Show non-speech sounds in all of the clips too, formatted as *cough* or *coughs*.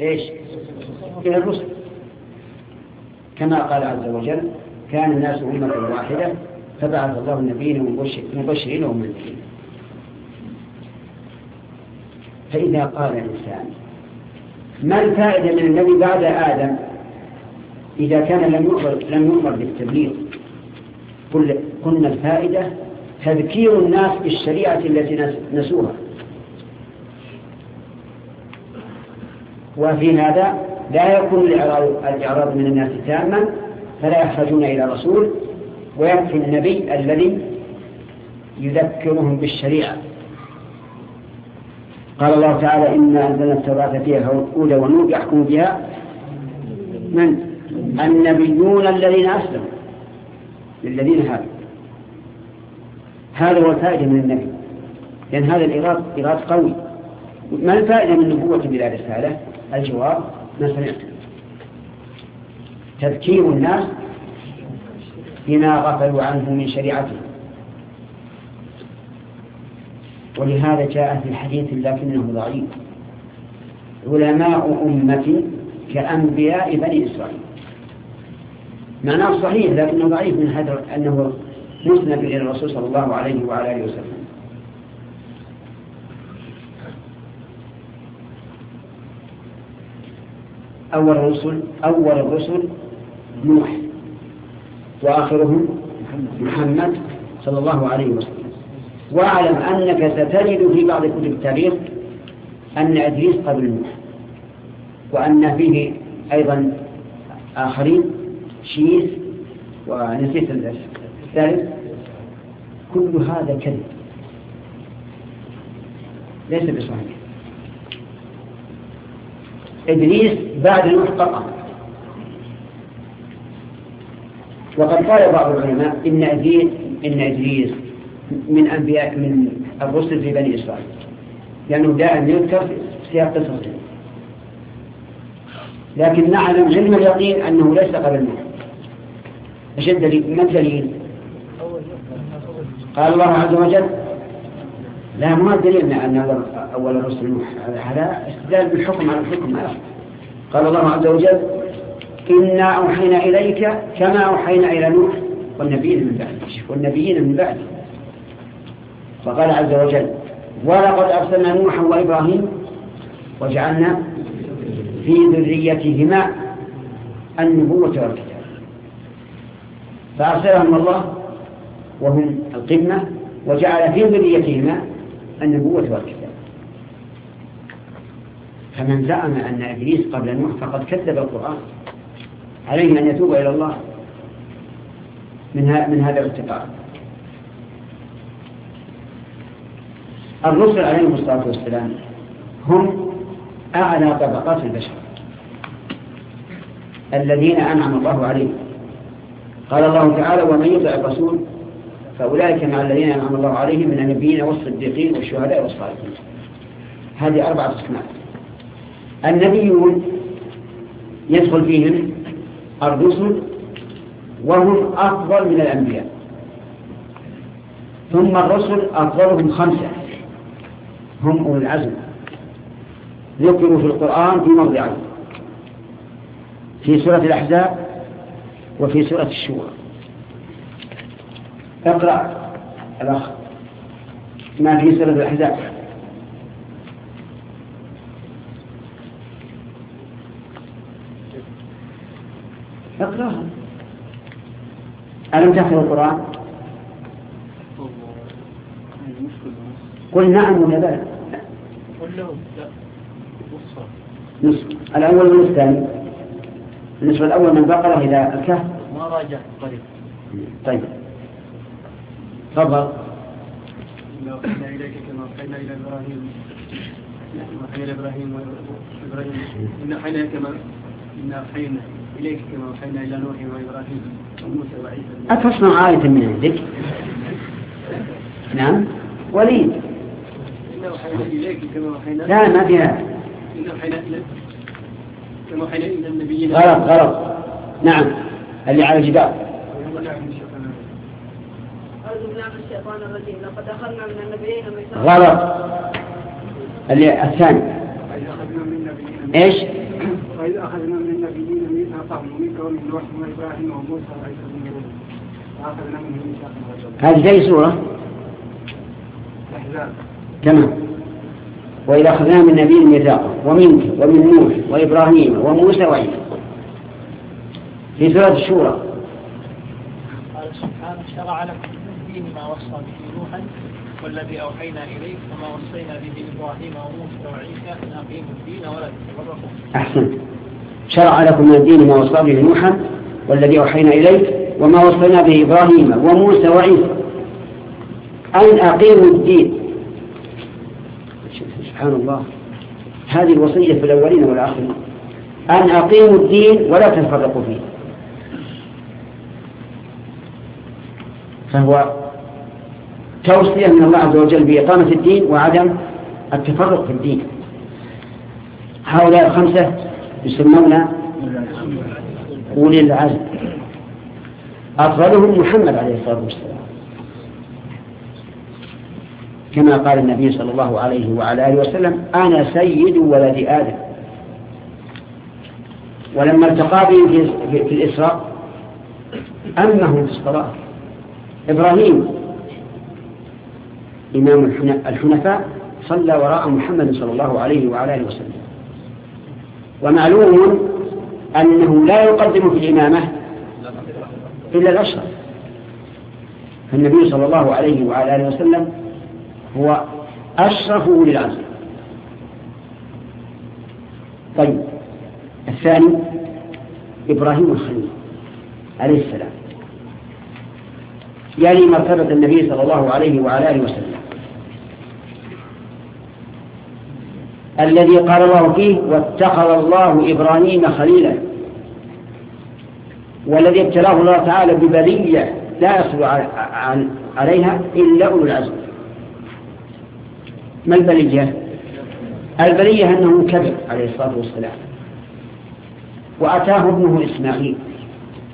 إيش؟ إلى الرسل. كما قال عز وجل كان الناس أمة واحدة فبعث الله النبيين مبشرين ومنذرين فإذا قال الإنسان ما الفائدة من النبي بعد آدم؟ إذا كان لم يؤمر لم يؤمر بالتبليغ. قلنا الفائدة تذكير الناس بالشريعة التي نسوها. وفي هذا لا يكون الإعراض من الناس تاما فلا يحتاجون إلى رسول ويكفي النبي الذي يذكرهم بالشريعة. قال الله تعالى إنا أنزلنا التوراة فيها هدى ونور يحكم بها من؟ النبيون الذين أسلموا. للذين هادوا هذا هو الفائدة من النبي لأن هذا الإيراد إيراد قوي. ما الفائدة من نبوة بلا رسالة الجواب ما سمعت تذكير الناس بما غفلوا عنه من شريعته. ولهذا جاء في الحديث لكنه ضعيف. علماء أمتي كأنبياء بني إسرائيل. معناه صحيح لكنه ضعيف من هذا أنه مسند إلى الرسول صلى الله عليه وعلى آله وسلم. أول الرسل أول الرسل نوح وآخرهم محمد صلى الله عليه وسلم. واعلم أنك ستجد في بعض كتب التاريخ أن إدريس قبل نوح وأن فيه أيضا آخرين شيث ونسيت الثالث. كل هذا كذب. ليس بصحيح. إدريس بعد فقط وقد قال بعض العلماء إن إدريس إن إدريس من أنبياء من الرسل في بني إسرائيل لأنه دائما يذكر سياق قصصه لكن نعلم علم اليقين أنه ليس قبل نوح إيش الدليل؟ ما الدليل؟ قال الله عز وجل لا ما الدليل أن أول الرسل نوح هذا استدلال بالحكم على الحكم قال الله عز وجل إنا أوحينا إليك كما أوحينا إلى نوح والنبيين من بعده. والنبيين من بعده. فقال عز وجل ولقد أرسلنا نوحا وإبراهيم وجعلنا في ذريتهما النبوة والكتاب. فأرسلهم الله وهم القمة وجعل في ذريتهما النبوة والكتاب. فمن زعم أن إبليس قبل نوح فقد كذب القرآن. عليه أن يتوب إلى الله من من هذا الاعتقاد الرسل عليهم الصلاة والسلام هم أعلى طبقات البشر. الذين أنعم الله عليهم. قال الله تعالى ومن يطع الرسول فأولئك مع الذين أنعم الله عليهم من النبيين والصديقين والشهداء والصالحين. هذه أربعة أسماء النبيون يدخل فيهم الرسل وهم أفضل من الأنبياء. ثم الرسل أفضلهم خمسة. هم أولي العزم. ذكروا في القرآن في موضعين في سورة الأحزاب وفي سورة الشورى. اقرأ الأخ ما في سورة الأحزاب. اقرأها. ألم تحفظ القرآن؟ قل نعم ولا بلى نصف. الأول من الثاني. النصف الأول من البقرة إلى الكهف. ما راجع طيب طيب. تفضل. إنا أوحينا إليك كما أوحينا إلى إبراهيم. أوحينا إلى إبراهيم. وإبراهيم إنا أوحينا كما إنا أوحينا إليك كما أوحينا إلى نوح وإبراهيم وموسى وعيسى. أتصنع آية من عندك؟ نعم. وليد. إنا أوحينا إليك كما أوحينا لا ما فيها. إنا أوحينا إليك كما أوحينا إلى النبيين. غلط غلط. نعم. اللي على الجدار. غلط. اللي الثاني. إيش؟ وإذ أخذنا من هذه زي سورة؟ تمام وإذا أخذنا من نبي ميثاقا ومنك ومن نوح وإبراهيم وموسى وعيسى. في سورة الشورى. قال سبحانه شرع لكم من الدين ما وصى به نوحا والذي أوحينا إليك وما وصينا به إبراهيم وموسى وعيسى أن أقيموا الدين ولا تتفرقوا. أحسن. شرع لكم من الدين ما وصى به نوحا والذي أوحينا إليك وما وصينا به إبراهيم وموسى وعيسى. أن أقيموا الدين. سبحان الله. هذه الوصية في الأولين والآخرين. أن أقيموا الدين ولا تفرقوا فيه. فهو توصية من الله عز وجل بإقامة الدين وعدم التفرق في الدين. هؤلاء الخمسة يسمون أولي العزم أفضلهم محمد عليه الصلاة والسلام. كما قال النبي صلى الله عليه وعلى آله وسلم أنا سيد ولد آدم. ولما التقى في, في الإسراء أمهم في الصلاة. إبراهيم إمام الحنفاء صلى وراء محمد صلى الله عليه وعلى آله وسلم. ومعلوم أنه لا يقدم في الإمامة إلا الأشرف فالنبي صلى الله عليه وعلى آله وسلم هو أشرف أولي طيب الثاني إبراهيم الخليل عليه السلام. يعني مرتبة النبي صلى الله عليه وعلى آله وسلم. الذي قال الله فيه واتخذ الله إبراهيم خليلا. والذي ابتلاه الله تعالى ببلية لا يصل عليها إلا أولو العزم. ما البلية؟ البلية أنه كذب عليه الصلاة والسلام. وأتاه ابنه إسماعيل.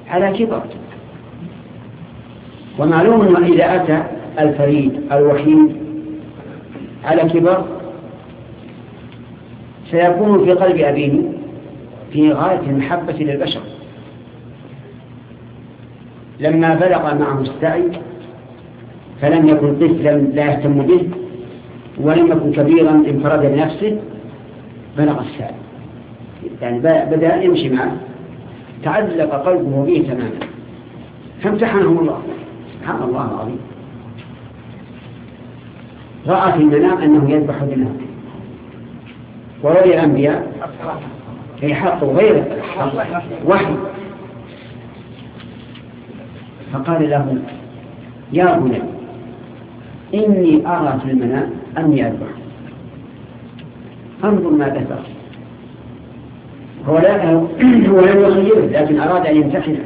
على كبر. ومعلوم أنه إذا أتى الفريد الوحيد على كبر سيكون في قلب أبيه في غاية المحبة للبشر. لما بلغ معه السعي فلم يكن طفلا لا يهتم به ولم يكن كبيرا انفرد بنفسه بلغ السعي يعني بدأ يمشي معه. تعلق قلبه به تماما. فامتحنه الله. سبحان الله العظيم. رأى في المنام أنه يذبح دماء ورؤيا الأنبياء أي حق غير وحي. فقال له يا بني إني أرى في المنام أني أذبح. انظر ما ترى هو لا هو لم يخيره لكن أراد أن يمتحنه.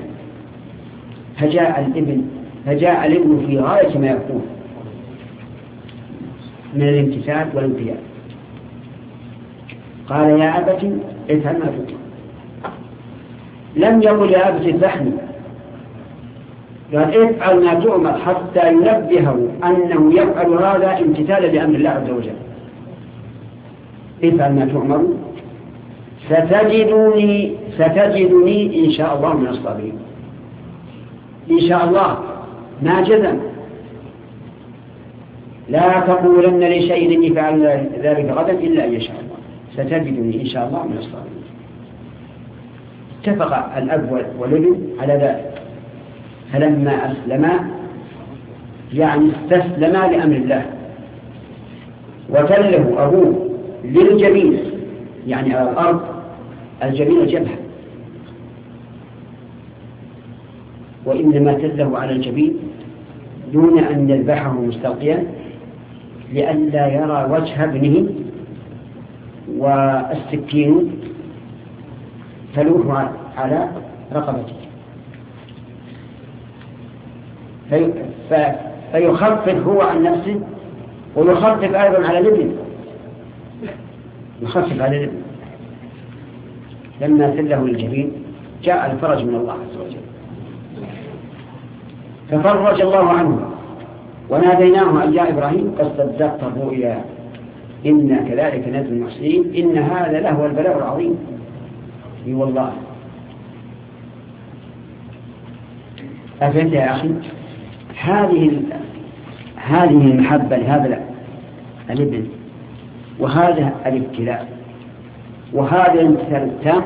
فجاء الابن فجاء الابن في غاية ما يكون من الامتثال والانقياد. قال يا أبت افعل ما تؤمر لم يقل يا أبت اذبحني قال افعل ما تؤمر حتى ينبهه أنه يفعل هذا امتثالا لأمر الله عز وجل. افعل ما تؤمر. ستجدني ستجدني إن شاء الله من الصابرين. إن شاء الله ما جزم لا تقولن لشيء إني فعل ذلك غدا إلا أن يشاء. ستجدني إن شاء الله من الصابرين اتفق الأب والابن على ذلك. فلما أسلما يعني استسلما لأمر الله. وتله أبوه للجبين يعني على الأرض الجبين الجبهة وإنما تله على الجبين دون أن يذبحه مستلقيا لئلا يرى وجه ابنه والسكين تلوح على رقبته. في فيخفف هو عن نفسه ويخفف أيضا على الابن. يخفف على الابن. لما سله الجبين جاء الفرج من الله عز وجل. ففرج الله عنه. وناديناه أن يا إبراهيم قد صدقت الرؤيا. إنا كذلك نزل المحسنين. إن هذا لهو البلاء العظيم. أي والله. أفهمت يا أخي؟ هذه هذه المحبة لهذا الابن وهذا الابتلاء وهذا الامتثال التام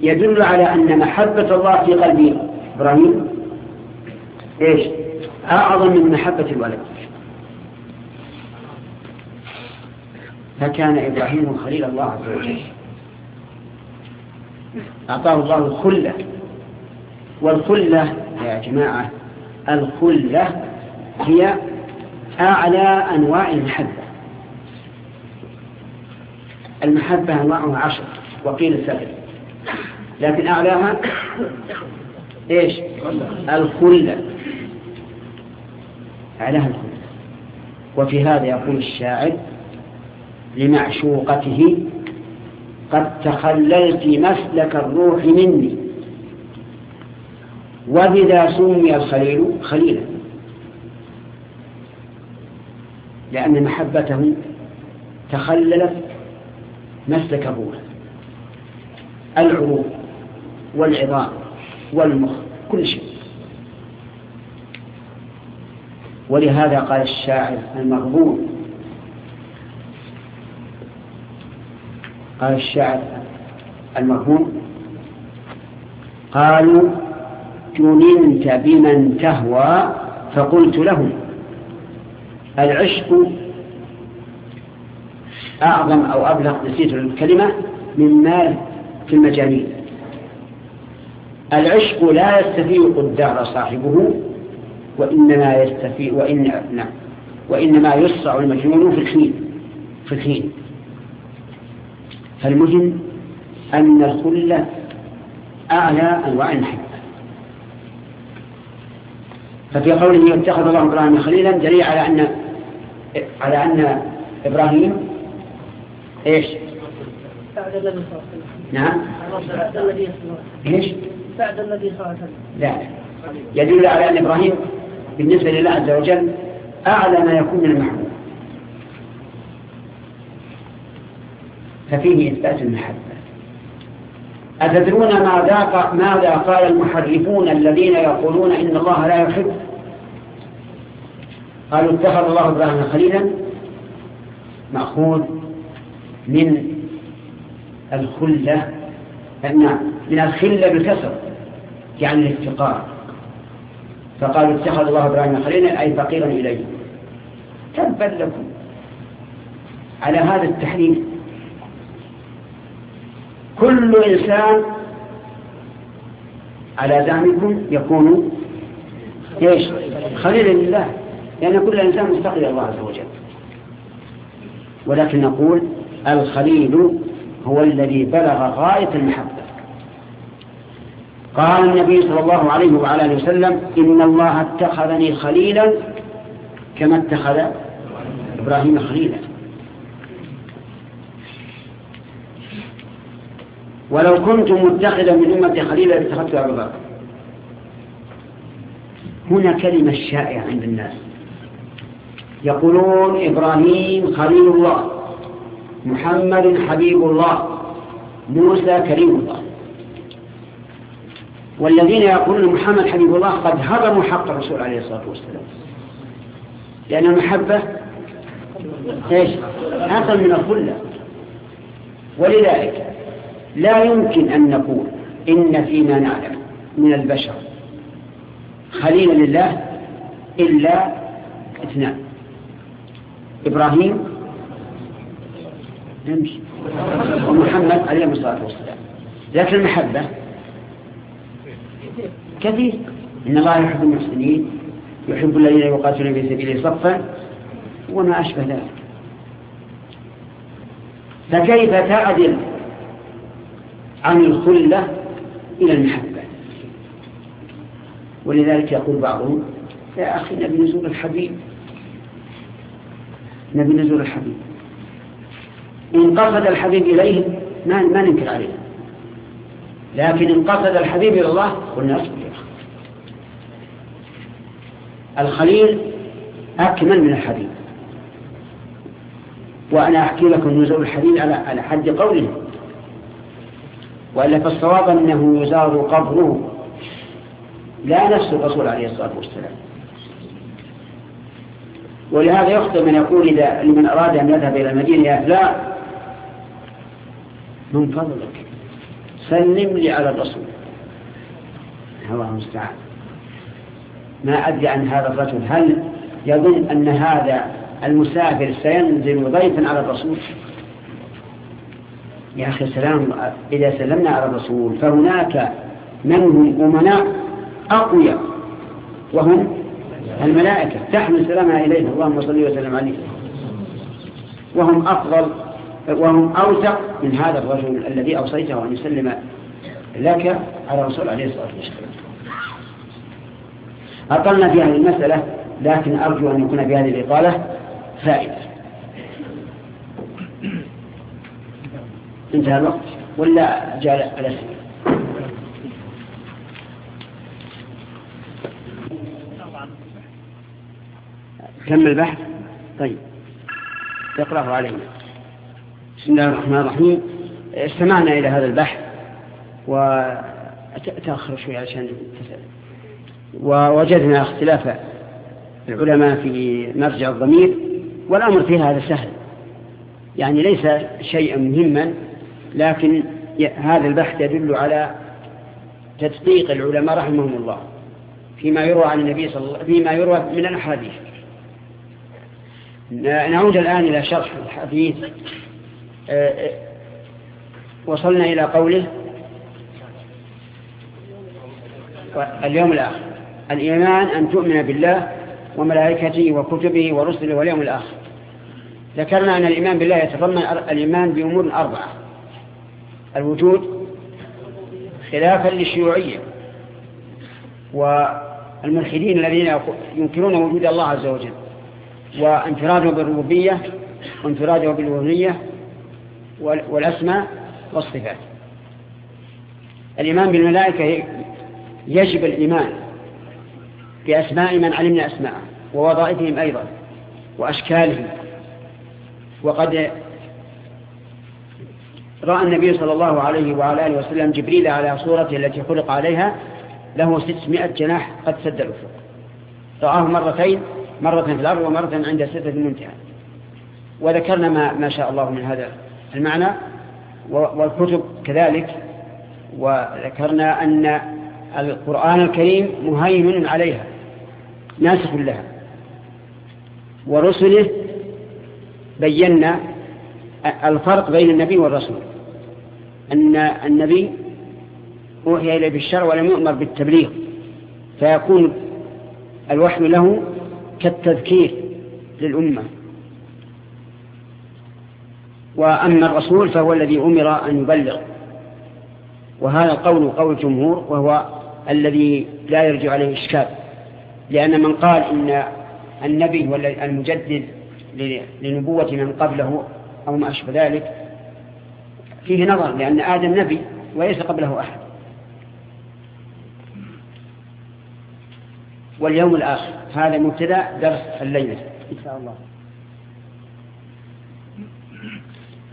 يدل على أن محبة الله في قلب إبراهيم إيش؟ أعظم من محبة الولد. فكان إبراهيم خليل الله عز وجل. أعطاه الله الخلة. والخلة يا جماعة الخلة هي أعلى أنواع المحبة. المحبة أنواعها عشر وقيل سبع لكن أعلاها إيش؟ الخلة. أعلاها الخلة وفي هذا يقول الشاعر لمعشوقته قد تخللت مسلك الروح مني. وبذا سمي الخليل خليلا. لأن محبته تخللت مسلك الروح. العروق والعظام والمخ كل شيء. ولهذا قال الشاعر المغبون قال الشاعر المرهوم قالوا جننت بمن تهوى فقلت لهم العشق أعظم أو أبلغ نسيت الكلمة من مال في المجانين. العشق لا يستفيق الدهر صاحبه وإنما يستفيق وإن نعم. وإنما يسرع المجنون في الحين في الحين فالمهم أن الخلة أعلى أنواع المحبة ففي قوله اتخذ الله إبراهيم خليلا دليل على أن على أن إبراهيم إيش؟ بعد النبي صلى الله. عليه وسلم نعم. بعد النبي صلى الله. عليه وسلم إيش؟ بعد النبي صلى الله. عليه وسلم لا. يدل على أن إبراهيم بالنسبة لله عز وجل أعلى ما يكون من المحبوب. ففيه إثبات المحبة. أتدرون ماذا ماذا قال المحرفون الذين يقولون إن الله لا يحب؟ قالوا اتخذ الله إبراهيم خليلا مأخوذ من الخلة نعم من الخلة بالكسر يعني الافتقار فقالوا اتخذ الله إبراهيم خليلا أي فقيرا إليه. تبا لكم. على هذا التحريف كل إنسان على زعمكم يكون إيش؟ خليلا لله. لأن كل إنسان مستقل الله عز وجل. ولكن نقول الخليل هو الذي بلغ غاية المحبة. قال النبي صلى الله عليه وعلى آله وسلم إن الله اتخذني خليلا كما اتخذ إبراهيم خليلا. ولو كنت متخذا من أمتي خليلا لاتخذت أبا بكر. هنا كلمة شائعة عند الناس. يقولون إبراهيم خليل الله محمد حبيب الله موسى كريم الله. والذين يقولون محمد حبيب الله قد هضموا حق الرسول عليه الصلاة والسلام. لأن المحبة إيش؟ أقل من الخلة. ولذلك لا يمكن أن نقول إن فيما نعلم من البشر خليلا لله إلا اثنان. إبراهيم ومحمد عليه الصلاة والسلام. لكن المحبة كثير. إن الله يحب المحسنين يحب الذين يقاتلون في سبيله صفا وما أشبه ذلك. فكيف تعدل عن الخلة إلى المحبة؟ ولذلك يقول بعضهم يا أخي نبي نزول الحبيب. نبي نزول الحبيب. إن قصد الحبيب إليه ما ما ننكر عليه لكن إن قصد الحبيب إلى الله قلنا أصبر يا أخي الخليل أكمل من الحبيب. وأنا أحكي لكم نزول على على حد قوله. وإلا فالصواب أنه يزار قبره. لا نفس الرسول عليه الصلاة والسلام. ولهذا يخطئ من يقول إذا لمن أراد أن يذهب إلى المدينة يا فلان من فضلك. سلم لي على الرسول. الله المستعان. ما أدري عن هذا الرجل. هل يظن أن هذا المسافر سينزل ضيفا على الرسول؟ يا أخي سلام إذا سلمنا على الرسول فهناك من هم؟ أمناء أقوياء. وهم؟ الملائكة. تحمل سلامها إليه اللهم صل وسلم عليه وهم أفضل وهم أوثق من هذا الرجل الذي أوصيته أن يسلم لك على الرسول عليه الصلاة والسلام. أطلنا في هذه المسألة لكن أرجو أن يكون في هذه الإطالة فائدة. انتهى الوقت ولا جاء الأسئلة كمل البحث؟ طيب. اقرأه علينا. بسم الله الرحمن الرحيم. استمعنا إلى هذا البحث وتأخر شوي عشان تسأل. ووجدنا اختلاف العلماء في مرجع الضمير والأمر في هذا سهل. يعني ليس شيئا مهما لكن هذا البحث يدل على تدقيق العلماء رحمهم الله فيما يروى عن النبي صلى الله فيما يروى من الأحاديث. نعود الآن إلى شرح الحديث وصلنا إلى قوله اليوم الآخر. الإيمان أن تؤمن بالله وملائكته وكتبه ورسله واليوم الآخر. ذكرنا أن الإيمان بالله يتضمن الإيمان بأمور أربعة. الوجود خلافا للشيوعية والملحدين الذين ينكرون وجود الله عز وجل وانفراده بالربوبية وانفراده بالوهنية والأسماء والصفات. الإيمان بالملائكة يجب الإيمان بأسماء من علمنا أسماءه ووظائفهم أيضا وأشكالهم. وقد رأى النبي صلى الله عليه وعلى آله وسلم جبريل على صورته التي خلق عليها له ستمائة جناح قد سد الأفق. رآه مرتين مرة في الأرض ومرة عند ستة المنتهى وذكرنا ما, ما شاء الله من هذا المعنى والكتب كذلك. وذكرنا أن القرآن الكريم مهيمن عليها ناسخ لها. ورسله بينا الفرق بين النبي والرسول أن النبي أوحي إليه بالشرع ولم يؤمر بالتبليغ فيكون الوحي له كالتذكير للأمة. وأما الرسول فهو الذي أمر أن يبلغ. وهذا القول قول الجمهور وهو الذي لا يرجع عليه إشكال. لأن من قال إن النبي هو المجدد لنبوة من قبله أو ما أشبه ذلك فيه نظر لأن آدم نبي وليس قبله أحد. واليوم الآخر هذا مبتدأ درس الليلة. إن شاء الله.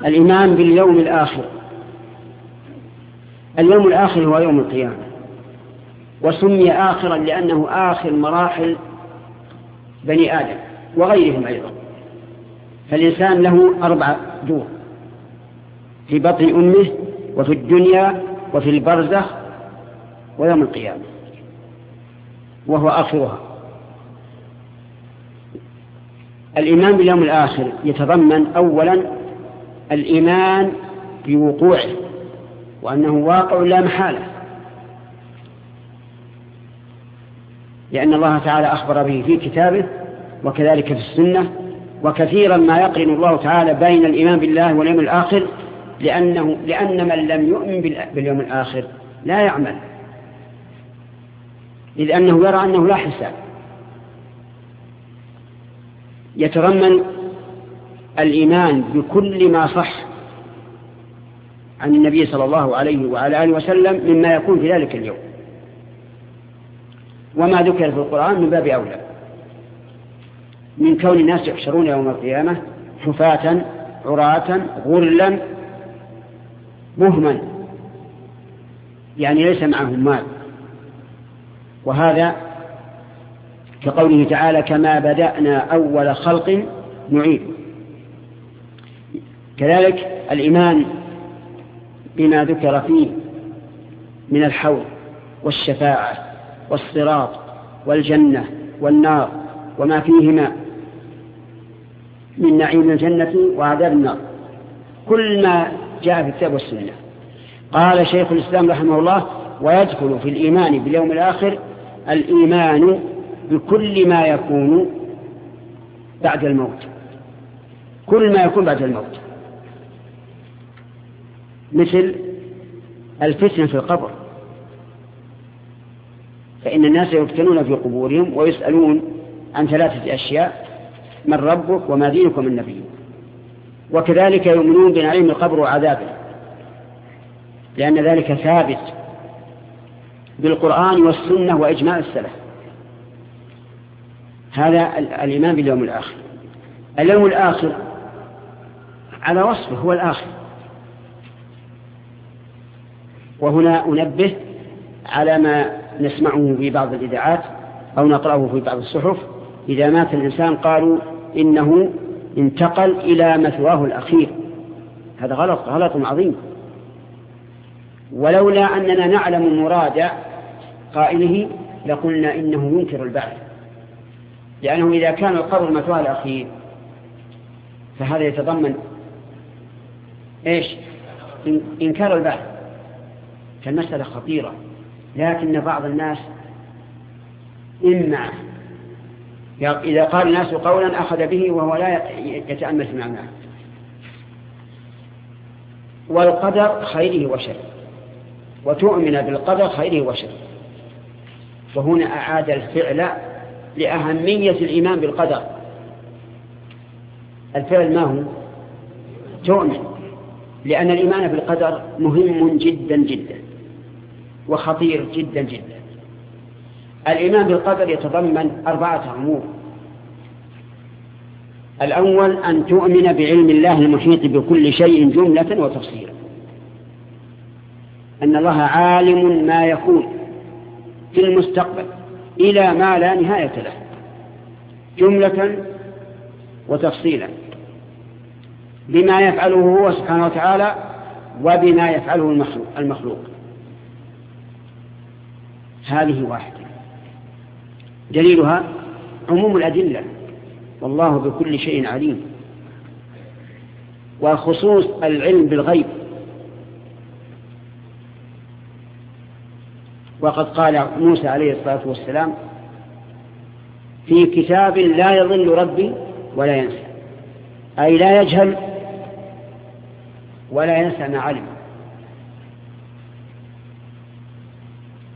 الإيمان باليوم الآخر. اليوم الآخر هو يوم القيامة. وسمي آخرا لأنه آخر مراحل بني آدم وغيرهم أيضا. فالإنسان له أربع دور في بطن أمه وفي الدنيا وفي البرزخ ويوم القيامة. وهو آخرها. الإيمان باليوم الآخر يتضمن أولا الإيمان بوقوعه وأنه واقع لا محالة. لأن الله تعالى أخبر به في كتابه وكذلك في السنة وكثيرا ما يقرن الله تعالى بين الإيمان بالله واليوم الآخر لأنه لأن من لم يؤمن باليوم الآخر لا يعمل. إذ أنه يرى أنه لا حساب. يتضمن الإيمان بكل ما صح عن النبي صلى الله عليه وعلى آله وسلم مما يكون في ذلك اليوم. وما ذكر في القرآن من باب أولى. من كون الناس يحشرون يوم القيامة حفاة عراة غرلا بهما يعني ليس معهم مال. وهذا كقوله تعالى كما بدأنا أول خلق نعيد. كذلك الإيمان بما ذكر فيه من الحوض والشفاعة والصراط والجنة والنار وما فيهما من نعيم الجنة وعذاب النار. كل ما جاء في الكتاب والسنة. قال شيخ الإسلام رحمه الله ويدخل في الإيمان باليوم الآخر الإيمان بكل ما يكون بعد الموت. كل ما يكون بعد الموت. مثل الفتن في القبر. فإن الناس يفتنون في قبورهم ويسألون عن ثلاثة أشياء من ربك وما دينك ومن نبيك. وكذلك يؤمنون بنعيم القبر وعذابه. لأن ذلك ثابت بالقرآن والسنة وإجماع السلف. هذا الإيمان باليوم الآخر. اليوم الآخر على وصفه هو الآخر. وهنا أنبه على ما نسمعه في بعض الإذاعات أو نقرأه في بعض الصحف. إذا مات الإنسان قالوا إنه انتقل إلى مثواه الأخير. هذا غلط غلط عظيم. ولولا أننا نعلم مراد قائله لقلنا إنه ينكر البعث. لأنه إذا كان القبر مثواه الأخير فهذا يتضمن إيش؟ إنكار البعث. فالمسألة خطيرة لكن بعض الناس إما إذا قال الناس قولا أخذ به وهو لا يتأمل في معناه. والقدر خيره وشره وتؤمن بالقدر خيره وشره. وهنا أعاد الفعل لأهمية الإيمان بالقدر. الفعل ما هو؟ تؤمن لأن الإيمان بالقدر مهم جدا جدا. وخطير جدا جدا. الإيمان بالقدر يتضمن أربعة أمور. الأول أن تؤمن بعلم الله المحيط بكل شيء جملة وتفصيلا أن الله عالم ما يكون في المستقبل إلى ما لا نهاية له. جملة وتفصيلا. بما يفعله هو سبحانه وتعالى وبما يفعله المخلوق. هذه واحدة. دليلها عموم الأدلة. والله بكل شيء عليم. وخصوص العلم بالغيب. وقد قال موسى عليه الصلاة والسلام في كتاب لا يضل ربي ولا ينسى. أي لا يجهل ولا ينسى ما علم.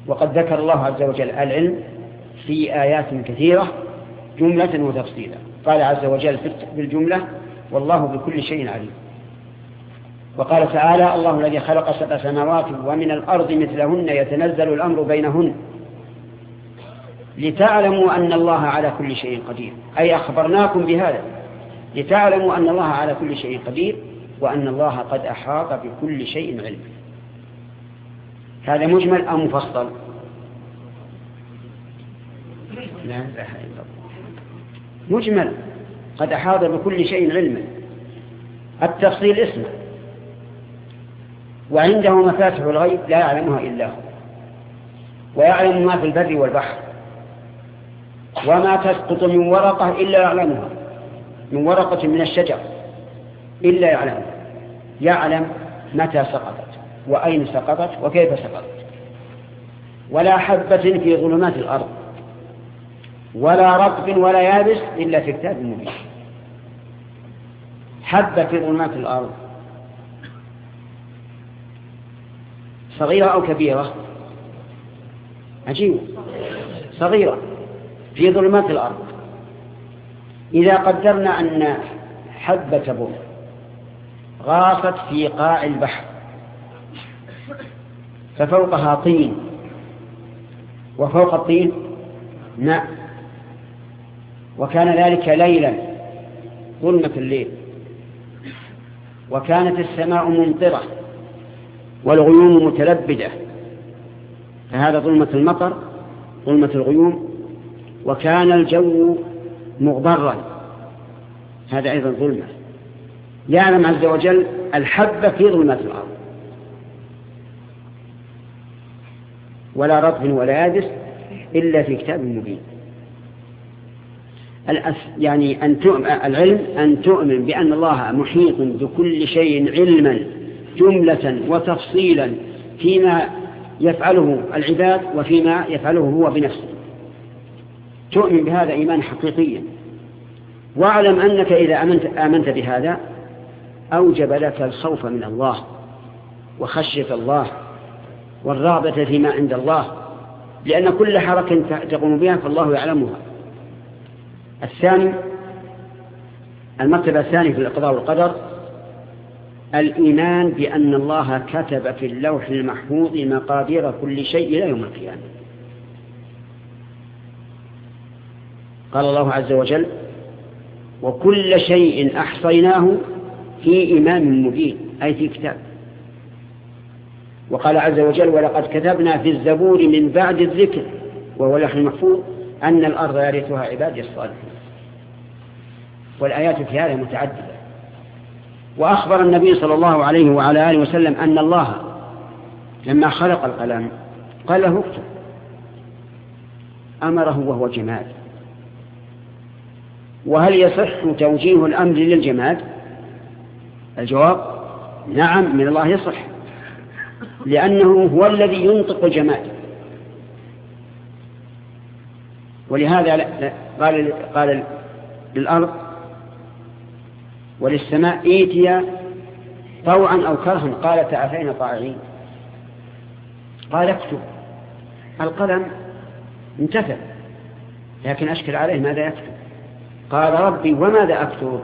وقد ذكر الله عز وجل العلم في آيات كثيرة جملة وتفصيلا. قال عز وجل في الجملة والله بكل شيء عليم وقال تعالى الله الذي خلق سبع سماوات ومن الأرض مثلهن يتنزل الأمر بينهن لتعلموا أن الله على كل شيء قدير أي أخبرناكم بهذا لتعلموا أن الله على كل شيء قدير وأن الله قد أحاط بكل شيء علم. هذا مجمل أو مفصل؟ لا إله إلا الله. مجمل. قد أحاط بكل شيء علما. التفصيل اسمه. وعنده مفاتح الغيب لا يعلمها إلا هو. ويعلم ما في البر والبحر. وما تسقط من ورقة إلا يعلمها. من ورقة من الشجر إلا يعلمها. يعلم متى سقطت. وأين سقطت وكيف سقطت؟ ولا حبة في ظلمات الأرض ولا رطب ولا يابس إلا في كتاب مبين حبة في ظلمات الأرض. صغيرة أو كبيرة؟ عجيب صغيرة في ظلمات الأرض. إذا قدرنا أن حبة بر غاصت في قاع البحر ففوقها طين وفوق الطين؟ ماء وكان ذلك ليلا ظلمة الليل. وكانت السماء ممطرة والغيوم متلبدة فهذا ظلمة المطر ظلمة الغيوم. وكان الجو مغبرا هذا أيضا ظلمة. يعلم عز وجل الحب في ظلمات الأرض. ولا رطب ولا يابس إلا في كتاب مبين. يعني أن تؤمن العلم أن تؤمن بأن الله محيط بكل شيء علما جملة وتفصيلا فيما يفعله العباد وفيما يفعله هو بنفسه. تؤمن بهذا إيمان حقيقيا. واعلم أنك إذا آمنت, آمنت بهذا أوجب لك الخوف من الله وخشية الله والرغبة فيما عند الله لأن كل حركة تقوم بها فالله يعلمها. الثاني المرتبة الثانية في القضاء والقدر الإيمان بأن الله كتب في اللوح المحفوظ مقادير كل شيء إلى يوم القيامة. قال الله عز وجل وكل شيء أحصيناه في إمام مبين أي في كتاب. وقال عز وجل ولقد كتبنا في الزبور من بعد الذكر وهو اللوح المحفوظ أن الأرض يرثها عبادي الصالحين والآيات في هذا متعددة. وأخبر النبي صلى الله عليه وعلى آله وسلم أن الله لما خلق القلم قال له اكتب. أمره وهو جماد. وهل يصح توجيه الأمر للجماد؟ الجواب نعم من الله يصح. لأنه هو الذي ينطق الجماد ولهذا قال قال للأرض وللسماء إيتيا طوعا أو كرها. قالت أتينا طائعين قال اكتب. القلم انتفع لكن أشكل عليه ماذا يكتب. قال ربي وماذا أكتب؟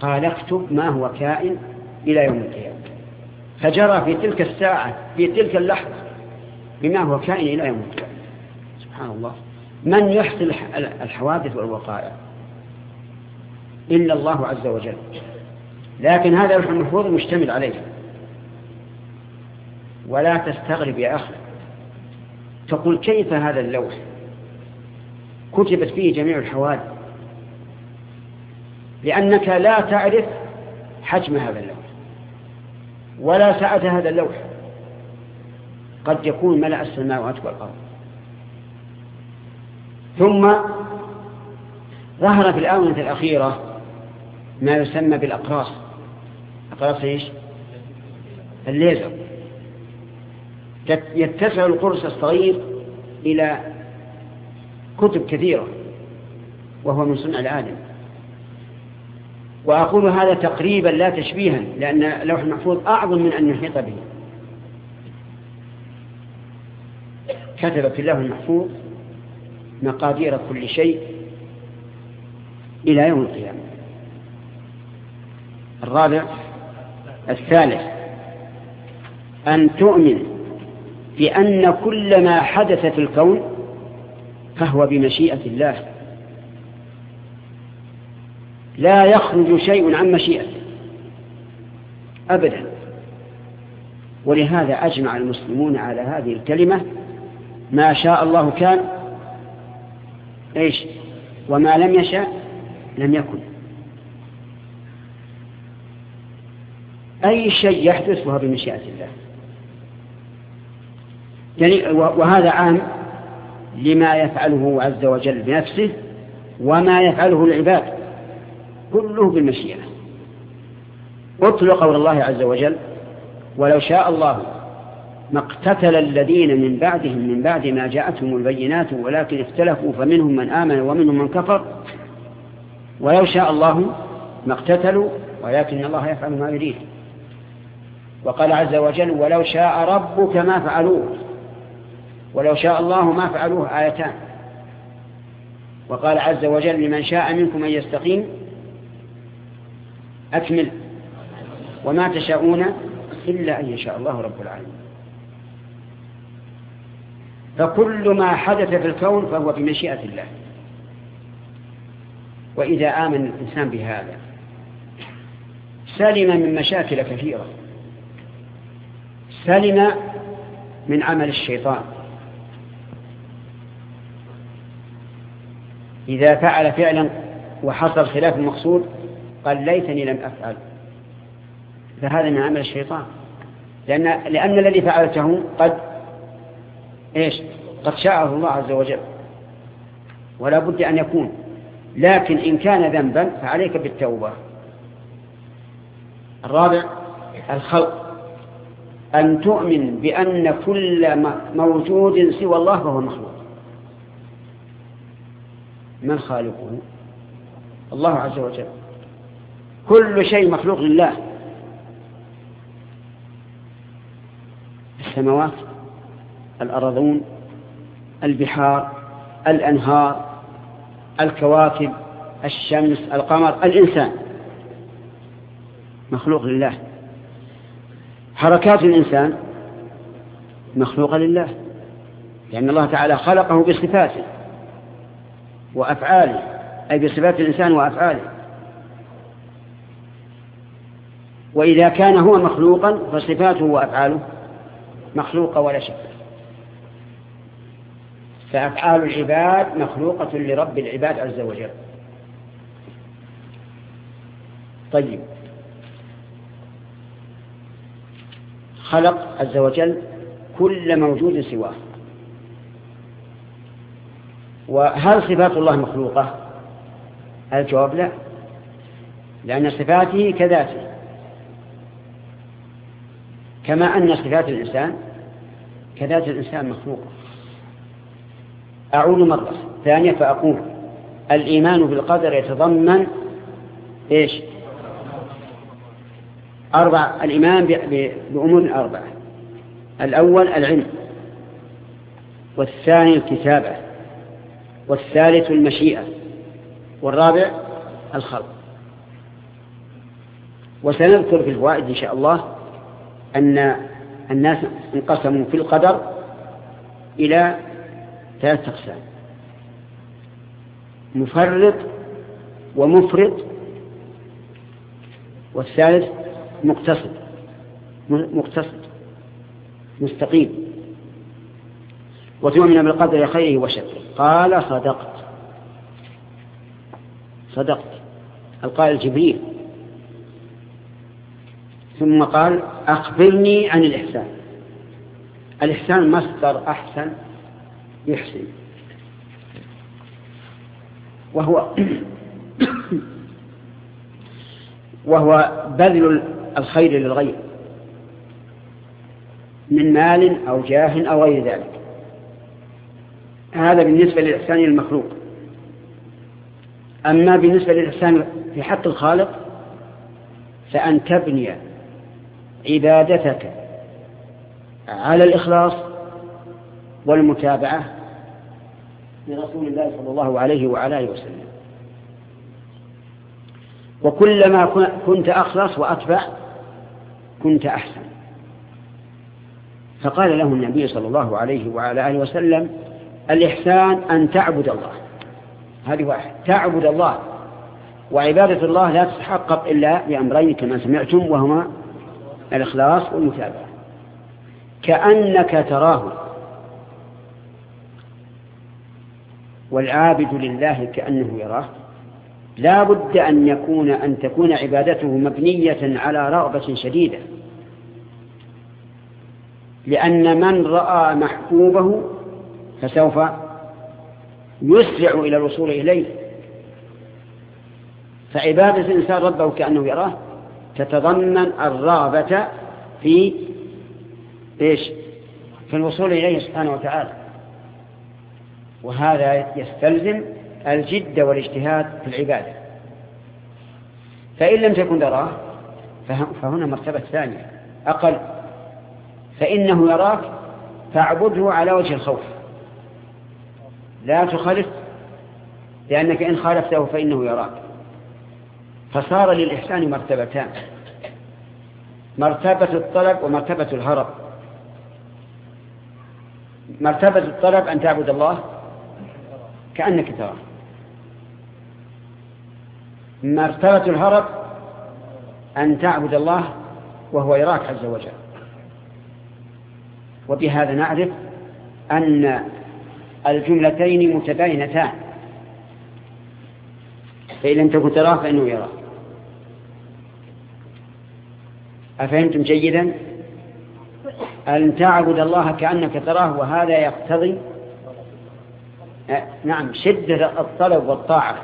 قال اكتب ما هو كائن إلى يوم القيامة. فجرى في تلك الساعة في تلك اللحظة بما هو كائن إلى يوم القيامة. سبحان الله. من يحصي الحوادث والوقائع؟ إلا الله عز وجل. لكن هذا اللوح المحفوظ مشتمل عليه. ولا تستغرب يا أخي. تقول كيف هذا اللوح؟ كتبت فيه جميع الحوادث. لأنك لا تعرف حجم هذا اللوح. ولا سعة هذا اللوح. قد يكون ملأ السماوات والأرض. ثم ظهر في الآونة الأخيرة ما يسمى بالأقراص. أقراص إيش؟ الليزر. يتسع القرص الصغير إلى كتب كثيرة وهو من صنع العالم. وأقول هذا تقريبا لا تشبيها لأن اللوح المحفوظ أعظم من أن يحيط به. كتب في اللوح المحفوظ مقادير كل شيء إلى يوم القيامة. الرابع الثالث أن تؤمن بأن كل ما حدث في الكون فهو بمشيئة الله. لا يخرج شيء عن مشيئته. أبدا. ولهذا أجمع المسلمون على هذه الكلمة ما شاء الله كان إيش؟ وما لم يشاء لم يكن. أي شيء يحدث فهو بمشيئة الله. يعني وهذا عام لما يفعله عز وجل بنفسه وما يفعله العباد. كله بالمشيئة. اطلق قول الله عز وجل ولو شاء الله ما اقتتل الذين من بعدهم من بعد ما جاءتهم البينات ولكن اختلفوا فمنهم من آمن ومنهم من كفر. ولو شاء الله ما اقتتلوا ولكن الله يفعل ما يريد. وقال عز وجل ولو شاء ربك ما فعلوه. ولو شاء الله ما فعلوه آيتان. وقال عز وجل لمن شاء منكم أن يستقيم أكمل وما تشاءون إلا أن يشاء الله رب العالمين. فكل ما حدث في الكون فهو بمشيئة الله. وإذا آمن الإنسان بهذا سلم من مشاكل كثيرة. سلم من عمل الشيطان. إذا فعل فعلا وحصل خلاف المقصود قال ليتني لم أفعل. فهذا من عمل الشيطان. لأن, لأن الذي فعلته قد إيش؟ قد شاءه الله عز وجل. ولا بد أن يكون. لكن إن كان ذنبا فعليك بالتوبة. الرابع الخلق. أن تؤمن بأن كل موجود سوى الله فهو مخلوق. من خالقه الله عز وجل. كل شيء مخلوق لله. السماوات الأرضون البحار الأنهار الكواكب الشمس القمر الإنسان. مخلوق لله. حركات الإنسان مخلوقة لله لأن الله تعالى خلقه بصفاته وأفعاله أي بصفات الإنسان وأفعاله. وإذا كان هو مخلوقا فصفاته وأفعاله مخلوقة ولا شك. فأفعال العباد مخلوقة لرب العباد عز وجل. طيب. خلق عز وجل كل موجود سواه. وهل صفات الله مخلوقة؟ الجواب لا. لأن صفاته كذاته. كما أن صفات الإنسان كذات الإنسان مخلوقة أعود مرة ثانية فأقول الإيمان بالقدر يتضمن إيش؟ أربع الإيمان بأمور أربعة. الأول العلم والثاني الكتابة والثالث المشيئة والرابع الخلق. وسنذكر في الفوائد إن شاء الله أن الناس انقسموا في القدر إلى ثلاثة أقسام. مفرط ومفرط والثالث مقتصد مقتصد مستقيم. وتؤمن بالقدر خيره وشره. قال صدقت. صدقت. القائل جبريل. ثم قال أخبرني عن الإحسان. الإحسان مصدر أحسن يحسن. وهو *coughs* وهو بذل الخير للغير من مال أو جاه أو غير ذلك. هذا بالنسبة للإحسان المخلوق. أما بالنسبة للإحسان في حق الخالق فأن تبني عبادتك على الإخلاص والمتابعة لرسول الله صلى الله عليه وعلى آله وسلم. وكلما كنت أخلص وأتبع كنت أحسن. فقال له النبي صلى الله عليه وعلى آله وسلم الإحسان أن تعبد الله. هذه واحد. تعبد الله. وعبادة الله لا تتحقق إلا بأمرين كما سمعتم وهما الإخلاص والمتابعة. كأنك تراه. والعابد لله كأنه يراه. لا بد أن يكون أن تكون عبادته مبنية على رغبة شديدة. لأن من رأى محبوبه فسوف يسرع إلى الوصول إليه. فعبادة الإنسان ربه كأنه يراه. تتضمن الرغبة في إيش؟ في الوصول إليه سبحانه وتعالى. وهذا يستلزم الجد والاجتهاد في العبادة. فإن لم تكن تراه فهنا مرتبة ثانية. أقل فإنه يراك فاعبده على وجه الخوف. لا تخالف لأنك إن خالفته فإنه يراك. فصار للإحسان مرتبتان. مرتبة الطلب ومرتبة الهرب. مرتبة الطلب أن تعبد الله كأنك تراه. مرتبة الهرب أن تعبد الله وهو يراك عز وجل. وبهذا نعرف أن الجملتين متباينتان. فإن لم تكن تراه فإنه يراك. أفهمتم جيدا؟ أن تعبد الله كأنك تراه وهذا يقتضي؟ آه، نعم شدة الطلب والطاعة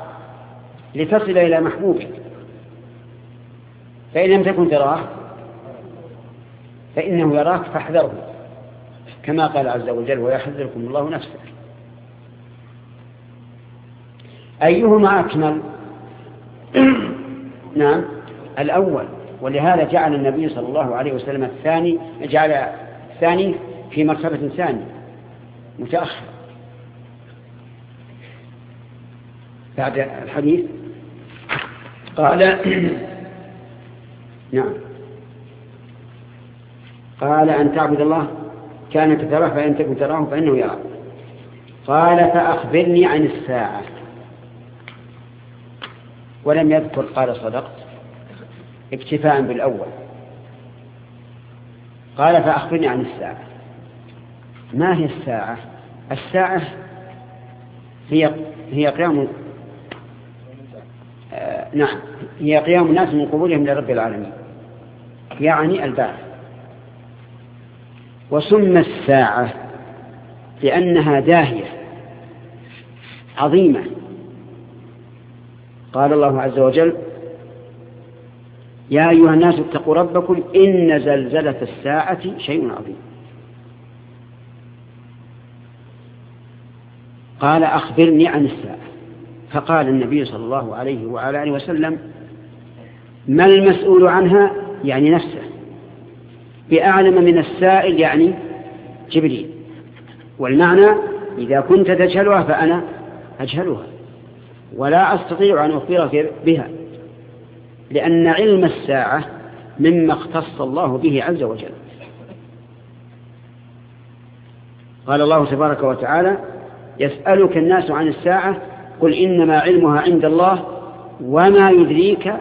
لتصل إلى محبوبك. فإن لم تكن تراه فإنه يراك فاحذره كما قال عز وجل ويحذركم الله نفسه. أيهما أكمل؟ *clears throat* نعم الأول ولهذا جعل النبي صلى الله عليه وسلم الثاني جعل الثاني في مرتبة ثانية متأخر. بعد الحديث؟ قال *clears throat* نعم. قال أن تعبد الله؟ كانك تراه فإن تكن تراه فإنه يراك. قال فأخبرني عن الساعة. ولم يذكر قال صدقت. اكتفاء بالأول. قال فأخبرني عن الساعة. ما هي الساعة؟ الساعة هي هي قيام آه نعم. هي قيام الناس من قبولهم لرب العالمين. يعني البعث. وسمى الساعة لأنها داهية. عظيمة. قال الله عز وجل يا أيها الناس اتقوا ربكم إن زلزلة الساعة شيء عظيم. قال أخبرني عن الساعة. فقال النبي صلى الله عليه وعلى آله وسلم ما المسؤول عنها؟ يعني نفسه. بأعلم من السائل يعني جبريل. والمعنى إذا كنت تجهلها فأنا أجهلها. ولا أستطيع أن أخبرك بها. لأن علم الساعة مما اختص الله به عز وجل. قال الله تبارك وتعالى يسألك الناس عن الساعة قل إنما علمها عند الله وما يدريك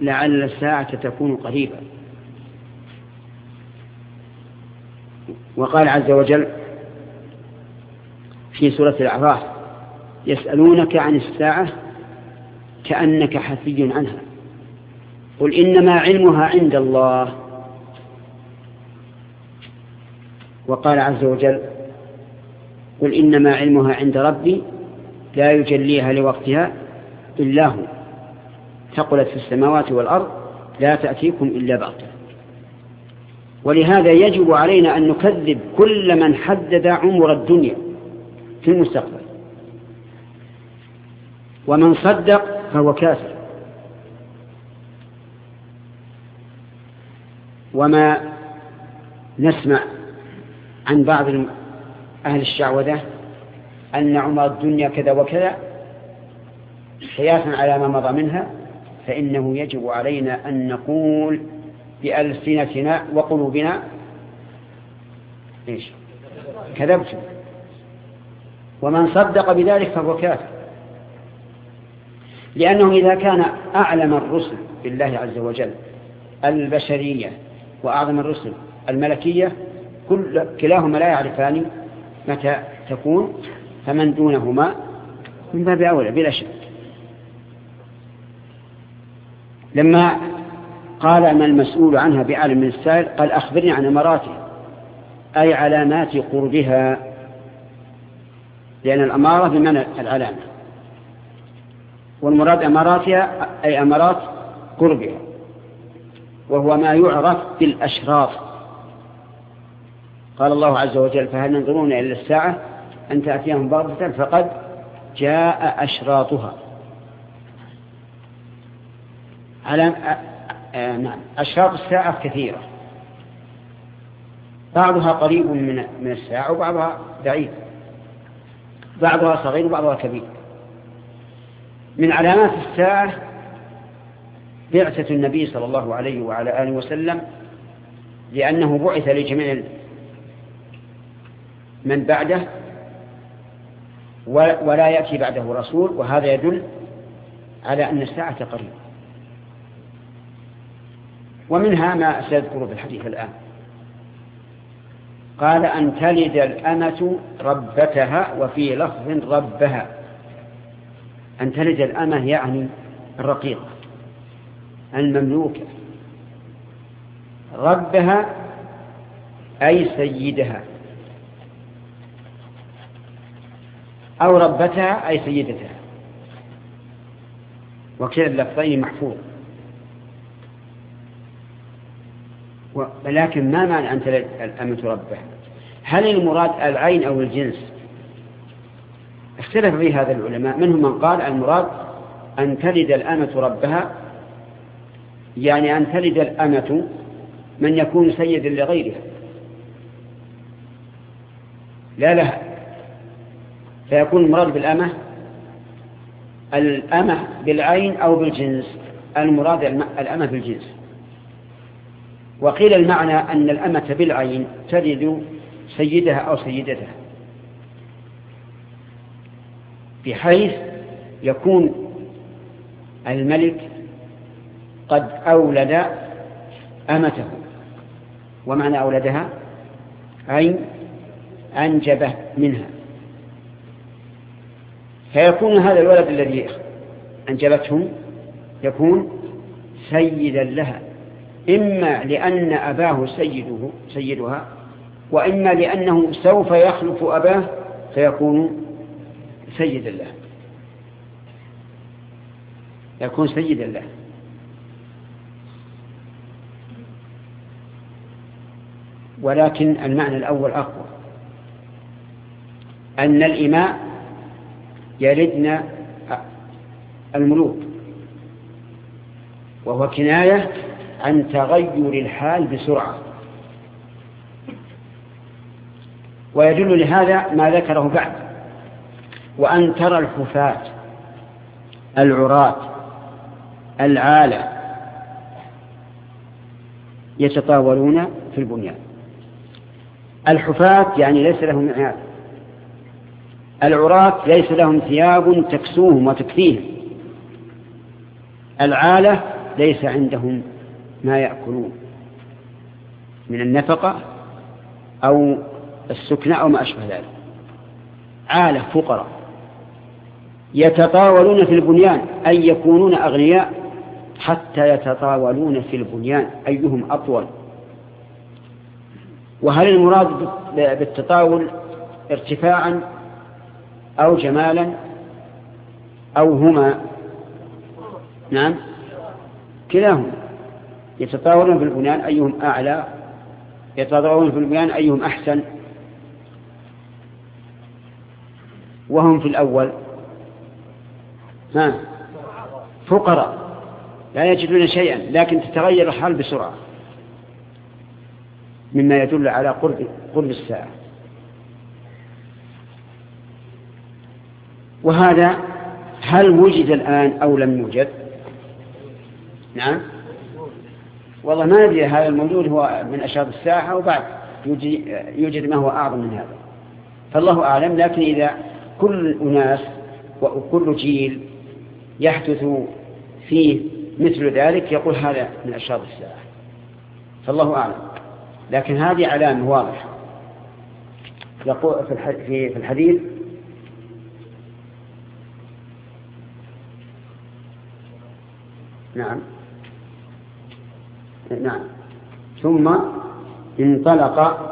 لعل الساعة تكون قريبا وقال عز وجل في سورة الأعراف يسألونك عن الساعة كأنك حفي عنها. قل إنما علمها عند الله. وقال عز وجل قل إنما علمها عند ربي لا يجليها لوقتها إلا هو. ثقلت في السماوات والأرض لا تأتيكم إلا بغتة. ولهذا يجب علينا أن نكذب كل من حدد عمر الدنيا في المستقبل. ومن صدق فهو كافر. وما نسمع عن بعض أهل الشعوذة أن عمر الدنيا كذا وكذا قياسا على ما مضى منها فإنه يجب علينا أن نقول بألسنتنا وقلوبنا إيش؟ كذبتم. ومن صدق بذلك فهو كافر. لأنه إذا كان أعلم الرسل بالله عز وجل البشرية وأعظم الرسل الملكية كل كلاهما لا يعرفان متى تكون فمن دونهما من باب أولى بلا شك. لما قال ما المسؤول عنها بعالم من السائل قال أخبرني عن أماراتها أي علامات قربها لأن الأمارة بمعنى العلامة. والمراد أماراتها أي أمارات قربها وهو ما يعرف بالأشراط قال الله عز وجل فهل ينظرون إلى الساعة أن تأتيهم بغتة؟ فقد جاء أشراطها. على نعم أشراط الساعة كثيرة. بعضها قريب من من الساعة وبعضها بعيد. بعضها صغير وبعضها كبير. من علامات الساعة بعثة النبي صلى الله عليه وعلى آله وسلم لأنه بعث لجميع من بعده ولا يأتي بعده رسول وهذا يدل على أن الساعة قريبة. ومنها ما سيذكر في الحديث الآن. قال أن تلد الأمة ربتها وفي لفظ ربها. أن تلد الأمة يعني الرقيقة المملوكة. ربها أي سيدها. أو ربتها أي سيدتها. وكلا اللفظين محفوظ. ولكن ما معنى أن تلد الأمة ربها؟ هل المراد العين أو الجنس؟ اختلف في هذا العلماء. منهم من قال المراد أن تلد الأمة ربها يعني أن تلد الأمة من يكون سيدا لغيرها. لا لها فيكون المراد بالأمة الأمة بالعين أو بالجنس. المراد الأمة بالجنس. وقيل المعنى أن الأمة بالعين تلد سيدها أو سيدتها. بحيث يكون الملك قد أولد أمته. ومعنى أولدها؟ أي أنجبه منها. فيكون هذا الولد الذي أنجبته يكون سيدا لها. إما لأن أباه سيده سيدها وإما لأنه سوف يخلف أباه فيكون سيدا له يكون سيدا له ولكن المعنى الأول أقوى. أن الإماء يردن الملوك. وهو كناية عن تغير الحال بسرعة. ويدل لهذا ما ذكره بعد. وأن ترى الحفاة العراة العالة يتطاولون في البنيان. الحفاة يعني ليس لهم عيال. العراة ليس لهم ثياب تكسوهم وتكفيهم. العالة ليس عندهم ما يأكلون من النفقة أو السكنة أو ما أشبه ذلك. عالة فقراء. يتطاولون في البنيان أي يكونون أغنياء حتى يتطاولون في البنيان أيهم أطول. وهل المراد بالتطاول ارتفاعا أو جمالا أو هما؟ نعم. كلاهما. يتطاولون في البنيان أيهم أعلى. يتطاولون في البنيان أيهم أحسن. وهم في الأول. ها. فقراء. لا يجدون شيئا لكن تتغير الحال بسرعة. مما يدل على قرب قرب الساعة. وهذا هل وجد الآن أو لم يوجد؟ نعم. والله ما ندري هذا الموجود هو من أشراط الساعة وبعد يوجد ما هو أعظم من هذا. فالله أعلم لكن إذا كل أناس وكل جيل يحدث فيه مثل ذلك يقول هذا من أشراط الساعة فالله أعلم. لكن هذه علامة واضحة. يقول في الحديث نعم. نعم. ثم انطلق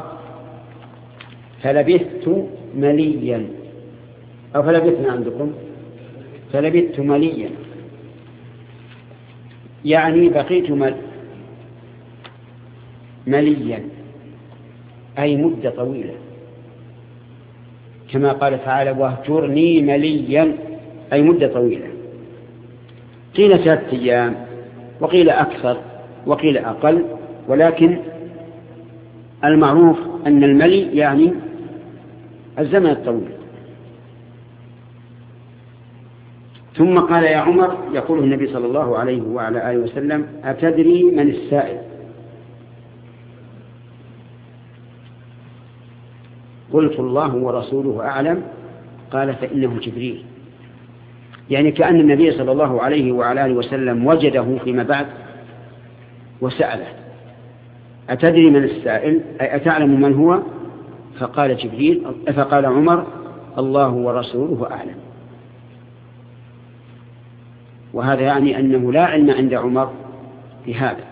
فلبثت مليا. أو فلبثنا عندكم؟ فلبثت مليا. يعني بقيت مل مليا. أي مدة طويلة. كما قال تعالى واهجرني مليا. أي مدة طويلة. قيل ثلاثة أيام وقيل أكثر وقيل أقل ولكن المعروف أن الملي يعني الزمن الطويل. ثم قال يا عمر يقول النبي صلى الله عليه وعلى آله وسلم أتدري من السائل؟ قلت الله ورسوله أعلم. قال فإنه جبريل. يعني كأن النبي صلى الله عليه وعلى آله وسلم وجده فيما بعد وسأله أتدري من السائل؟ أي أتعلم من هو؟ فقال جبريل فقال عمر الله ورسوله أعلم. وهذا يعني أنه لا علم عند عمر بهذا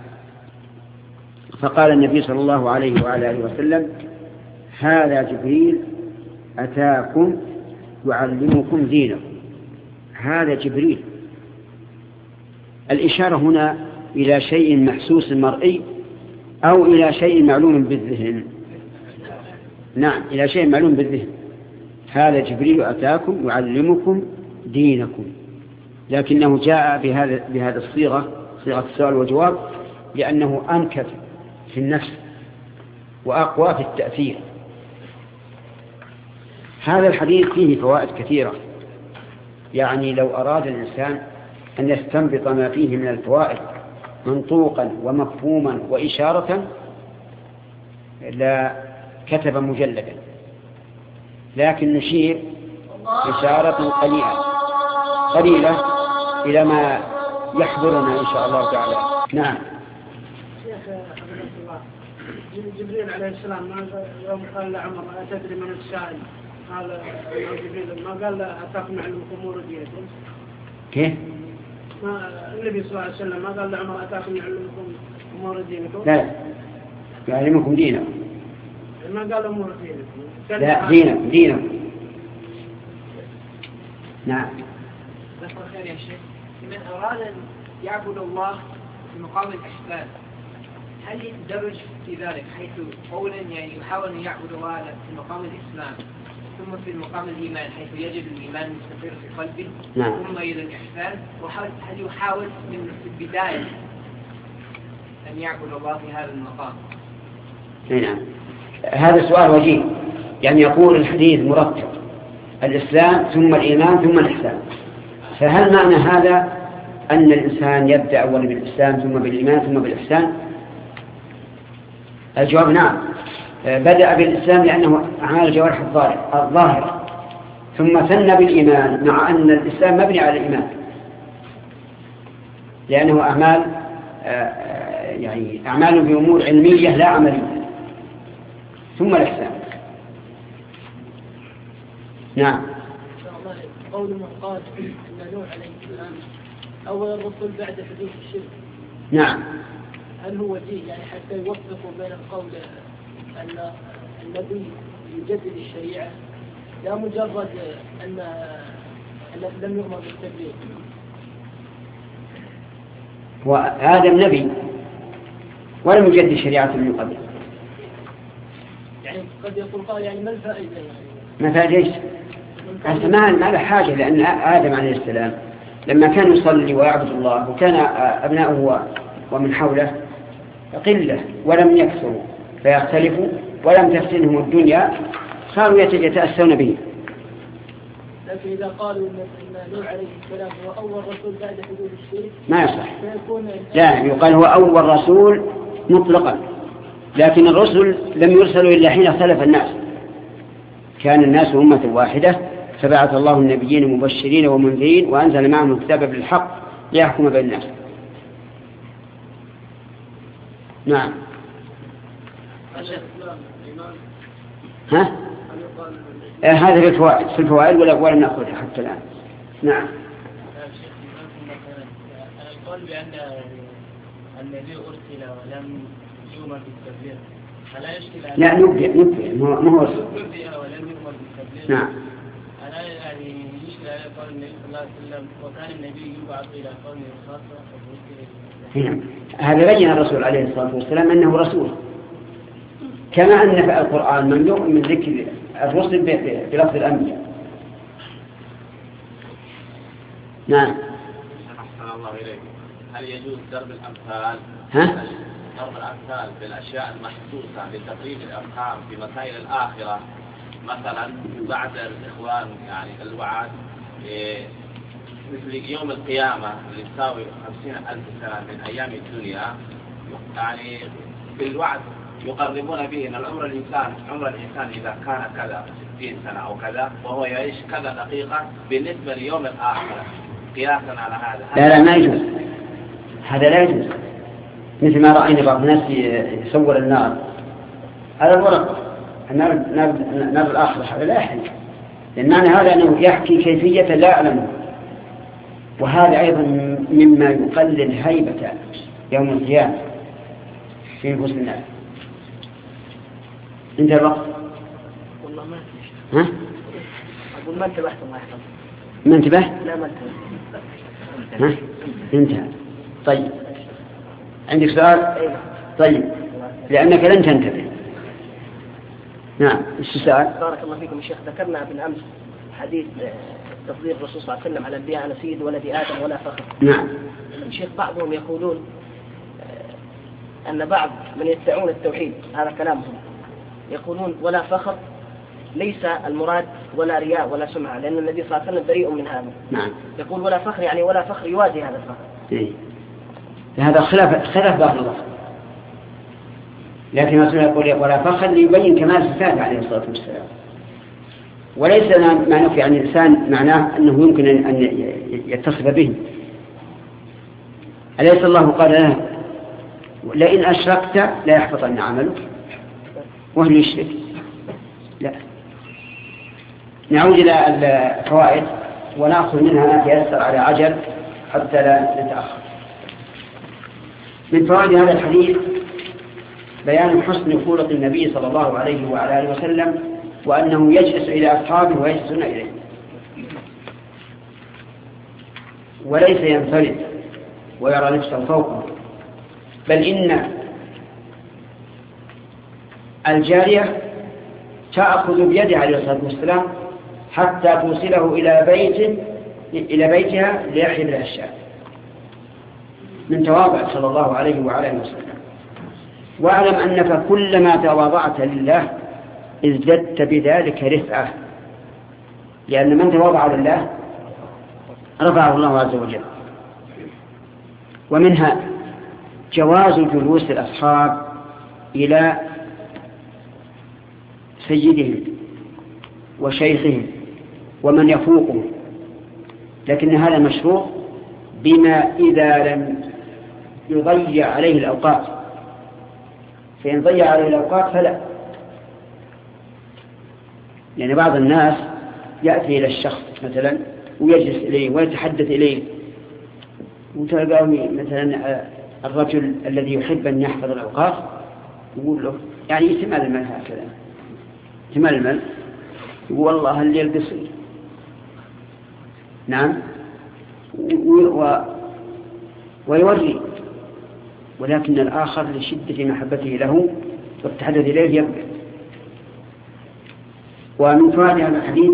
فقال النبي صلى الله عليه وعلى آله وسلم هذا جبريل أتاكم يعلمكم دينكم. هذا جبريل. الإشارة هنا إلى شيء محسوس مرئي أو إلى شيء معلوم بالذهن. نعم إلى شيء معلوم بالذهن. هذا جبريل أتاكم يعلمكم دينكم. لكنه جاء بهذا بهذه الصيغة صيغة السؤال والجواب لأنه أنكت في النفس وأقوى في التأثير. هذا الحديث فيه فوائد كثيرة. يعني لو أراد الإنسان أن يستنبط ما فيه من الفوائد منطوقا ومفهوما وإشارة لا كتب مجلدا. لكن نشير إشارة قليلة. قليلة. إلى ما يحضرنا إن شاء الله تعالى. نعم. شيخ جبريل عليه السلام ما يوم قال لعمر أتدري من السائل؟ قال جبريل. ما قال أتاكم علمكم أمور دينكم كيف؟ ما النبي صلى الله عليه وسلم ما قال لعمر أتاكم يعلمكم أمور دينكم لا. يعلمكم دينكم. ما قال أمور دينكم. لا دينكم دينكم. نعم. خير يا شيخ. لمن أراد أن يعبد الله في مقام الإحسان هل يندرج في ذلك حيث قولا يعني يحاول أن يعبد الله في مقام الإسلام ثم في مقام الإيمان حيث يجد الإيمان مستقر في قلبه نعم. ثم إلى الإحسان وهل هل يحاول من في البداية أن يعبد الله في هذا المقام؟ نعم. هذا سؤال وجيه. يعني يقول الحديث مرتب الإسلام ثم الإيمان ثم الإحسان. فهل معنى هذا أن الإنسان يبدأ أولا بالإسلام ثم بالإيمان ثم بالإحسان؟ الجواب نعم. بدأ بالإسلام لأنه أعمال الجوارح الظاهرة ثم ثنى بالإيمان مع أن الإسلام مبني على الإيمان. لأنه أعمال آه، يعني أعمال في أمور علمية لا عملية. ثم الإحسان. نعم. قول من قال أن نوح عليه السلام أول الرسل بعد حدوث الشرك؟ نعم. هل هو وجيه يعني حتى يوفقوا بين القول أن النبي يجدد الشريعة لا مجرد أن لم يؤمر بالتبليغ. وآدم نبي ولم يجدد شريعة من قبل. يعني قد يقول قال يعني ما الفائدة يعني؟ ما فائدة أنت ما ما له حاجة لأن آدم عليه السلام لما كان يصلي ويعبد الله وكان أبناؤه ومن حوله قلة ولم يكثروا فيختلفوا ولم تفتنهم الدنيا صاروا يتأسون به. لكن إذا قالوا أن نوح عليه السلام هو أول رسول بعد حدود الشرك ما يصح. لا يقال هو أول رسول مطلقا. لكن الرسل لم يرسلوا إلا حين اختلف الناس. كان الناس أمة واحدة فبعث الله النبيين مبشرين ومنذرين وأنزل معهم الكتاب بالحق ليحكم بين الناس. نعم. ها؟ آه هذا في الفوائد في الفوائد ولا ولا نأخذها حتى الآن. نعم. القول بأن النبي أرسل ولم يؤمر بالتبليغ فلا يشكل على لا نبدأ نبدأ ما هو ولم يؤمر بالتبليغ نعم. أنا يعني على قول النبي صلى الله عليه وسلم وكان النبي يبعث إلى قومه خاصة نعم. هذا بين الرسول عليه الصلاة والسلام أنه رسول. كما أن في القرآن ممنوع من ذكر الرسل بلفظ الأنبياء. نعم. أحسن الله إليك. هل يجوز ضرب الأمثال؟ ها؟ ضرب الأمثال بالأشياء المحسوسة لتقريب الأفهام في مسائل الآخرة؟ مثلا بعد الإخوان يعني الوعد إيه، مثل يوم القيامة اللي تساوي خمسين ألف سنة من أيام الدنيا يعني بالوعد يقربون به أن العمر الإنسان عمر الإنسان إذا كان كذا 60 سنة أو كذا وهو يعيش كذا دقيقة بالنسبة ليوم الآخرة قياسا على هذا. لا لا ما يجوز. هذا لا يجوز. مثل ما رأينا بعض الناس يصور النار. على الورق. النار نار, نار الآخرة هذا لا يحكي لأن معنى هذا أنه يحكي كيفية لا أعلمه وهذا أيضا مما يقلل هيبة يوم القيامة في نفوس الناس. انتهى الوقت؟ والله ما ها؟ أقول ما انتبهت الله يحفظك ما انتبه؟ لا ما انتبهت. ها؟ انتهى. طيب. عندك سؤال؟ أيوة. طيب. لأنك لن تنتبه. نعم. إيش السؤال؟ بارك الله فيكم شيخ. ذكرنا بالأمس حديث آه، تفضيل الرسول صلى الله عليه وسلم على الأنبياء أنا سيد ولد آدم ولا فخر. نعم. الشيخ بعضهم يقولون آه، أن بعض من يدعون التوحيد هذا كلامهم يقولون ولا فخر ليس المراد ولا رياء ولا سمعة لأن النبي صلى الله عليه وسلم بريء من هذا. نعم. يقول ولا فخر يعني ولا فخر يوازي هذا الفخر. إيه. هذا خلاف خلاف باطل الأصل لكن الرسول يقول ولا فخر ليبين كمال صفاته عليه الصلاة والسلام. وليس ما نفي عن الإنسان معناه أنه يمكن أن يتصف به. أليس الله قال له لئن أشركت لا يحبطن عملك. وهل يشرك؟ لا. نعود إلى الفوائد ونأخذ منها ما تيسر على عجل حتى لا نتأخر. من فوائد هذا الحديث بيان حسن خلق النبي صلى الله عليه وعلى آله وسلم وأنه يجلس إلى أصحابه ويجلسون إليه. وليس ينفرد ويرى نفسه فوقه. بل إن الجارية تأخذ بيده عليه الصلاة والسلام حتى توصله إلى بيت إلى بيتها ليحيي الأشياء من تواضع صلى الله عليه وعلى آله وسلم. واعلم أنك كلما تواضعت لله ازددت بذلك رفعة. لأن من تواضع لله رفعه الله عز وجل. ومنها جواز جلوس الأصحاب إلى سيدهم وشيخهم ومن يفوقهم. لكن هذا مشروع بما إذا لم يضيع عليه الأوقات. فإن ضيع عليه الأوقات فلا. يعني بعض الناس يأتي إلى الشخص مثلا ويجلس إليه ويتحدث إليه. وتلقاه مثلا الرجل الذي يحب أن يحفظ الأوقات يقول له يعني يتمال المال هكذا. يتمال المال. يقول والله الليل قصير نعم. و... ويوري. ولكن الآخر لشدة محبته له والتحدث إليه يبقى. ومن فوائد هذا الحديث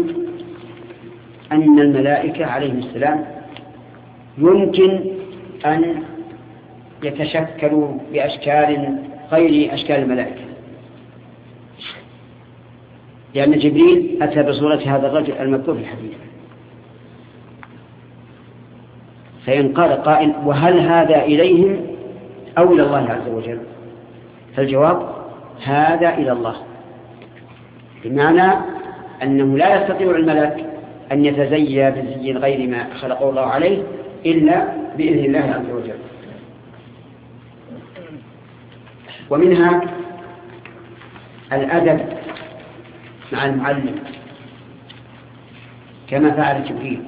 أن الملائكة عليهم السلام يمكن أن يتشكلوا بأشكال غير أشكال الملائكة. لأن جبريل أتى بصورة هذا الرجل المذكور في الحديث. فإن قال قائل وهل هذا إليهم؟ أو إلى الله عز وجل؟ فالجواب هذا إلى الله. بمعنى أنه لا يستطيع الملك أن يتزيى بزي غير ما خلقه الله عليه إلا بإذن الله عز وجل. ومنها الأدب مع المعلم كما فعل جبريل.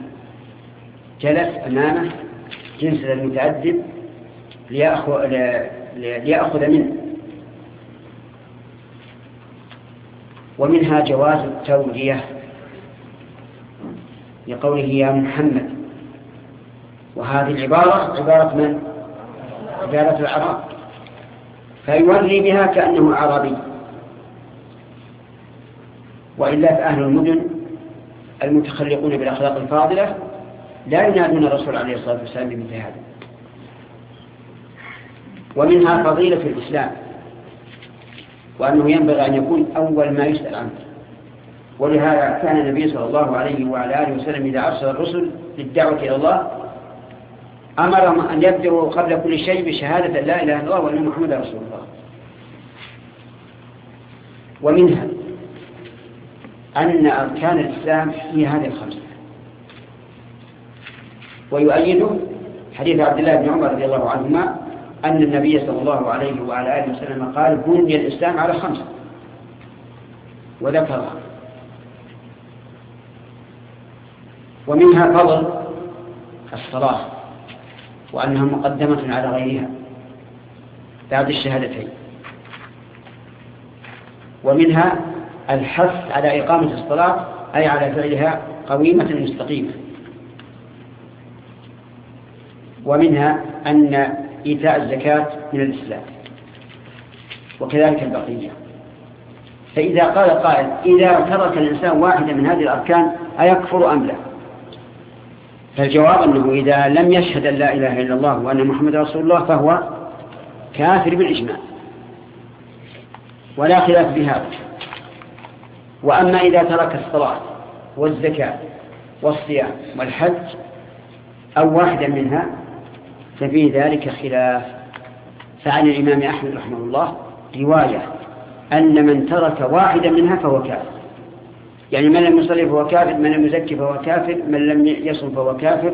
جلس أمامه جنس المتأدب ليأخذ, منه. ومنها جواز التولية لقوله يا محمد. وهذه العبارة عبارة من؟ عبارة العرب. فيوري بها كأنه عربي. وإلا فأهل المدن المتخلقون بالأخلاق الفاضلة لا ينادون الرسول عليه الصلاة والسلام بمثل هذا. ومنها فضيلة الإسلام وأنه ينبغي أن يكون أول ما يسأل عنه. ولهذا كان النبي صلى الله عليه وعلى آله وسلم إذا أرسل الرسل للدعوة إلى الله أمرهم أن يبدأوا قبل كل شيء بشهادة لا إله إلا الله وأن محمد رسول الله. ومنها أن أركان الإسلام هي هذه الخمسة. ويؤيده حديث عبد الله بن عمر رضي الله عنهما أن النبي صلى الله عليه وعلى آله وسلم قال بني الإسلام على خمسة. وذكرها ومنها فضل الصلاة وأنها مقدمة على غيرها. بعد الشهادتين. ومنها الحث على إقامة الصلاة أي على فعلها قويمة مستقيمة. ومنها أن إيتاء الزكاة من الإسلام وكذلك البقية. فإذا قال قائل إذا ترك الإنسان واحدة من هذه الأركان أيكفر أم لا؟ فالجواب أنه إذا لم يشهد أن لا إله إلا الله وأن محمد رسول الله فهو كافر بالإجماع. ولا خلاف بهذا وأما إذا ترك الصلاة والزكاة والصيام والحج أو واحدا منها ففي ذلك خلاف. فعن الإمام أحمد رحمه الله رواية أن من ترك واحدا منها فهو كافر. يعني من لم يصلي فهو كافر من لم يزكي فهو كافر من لم يصم فهو كافر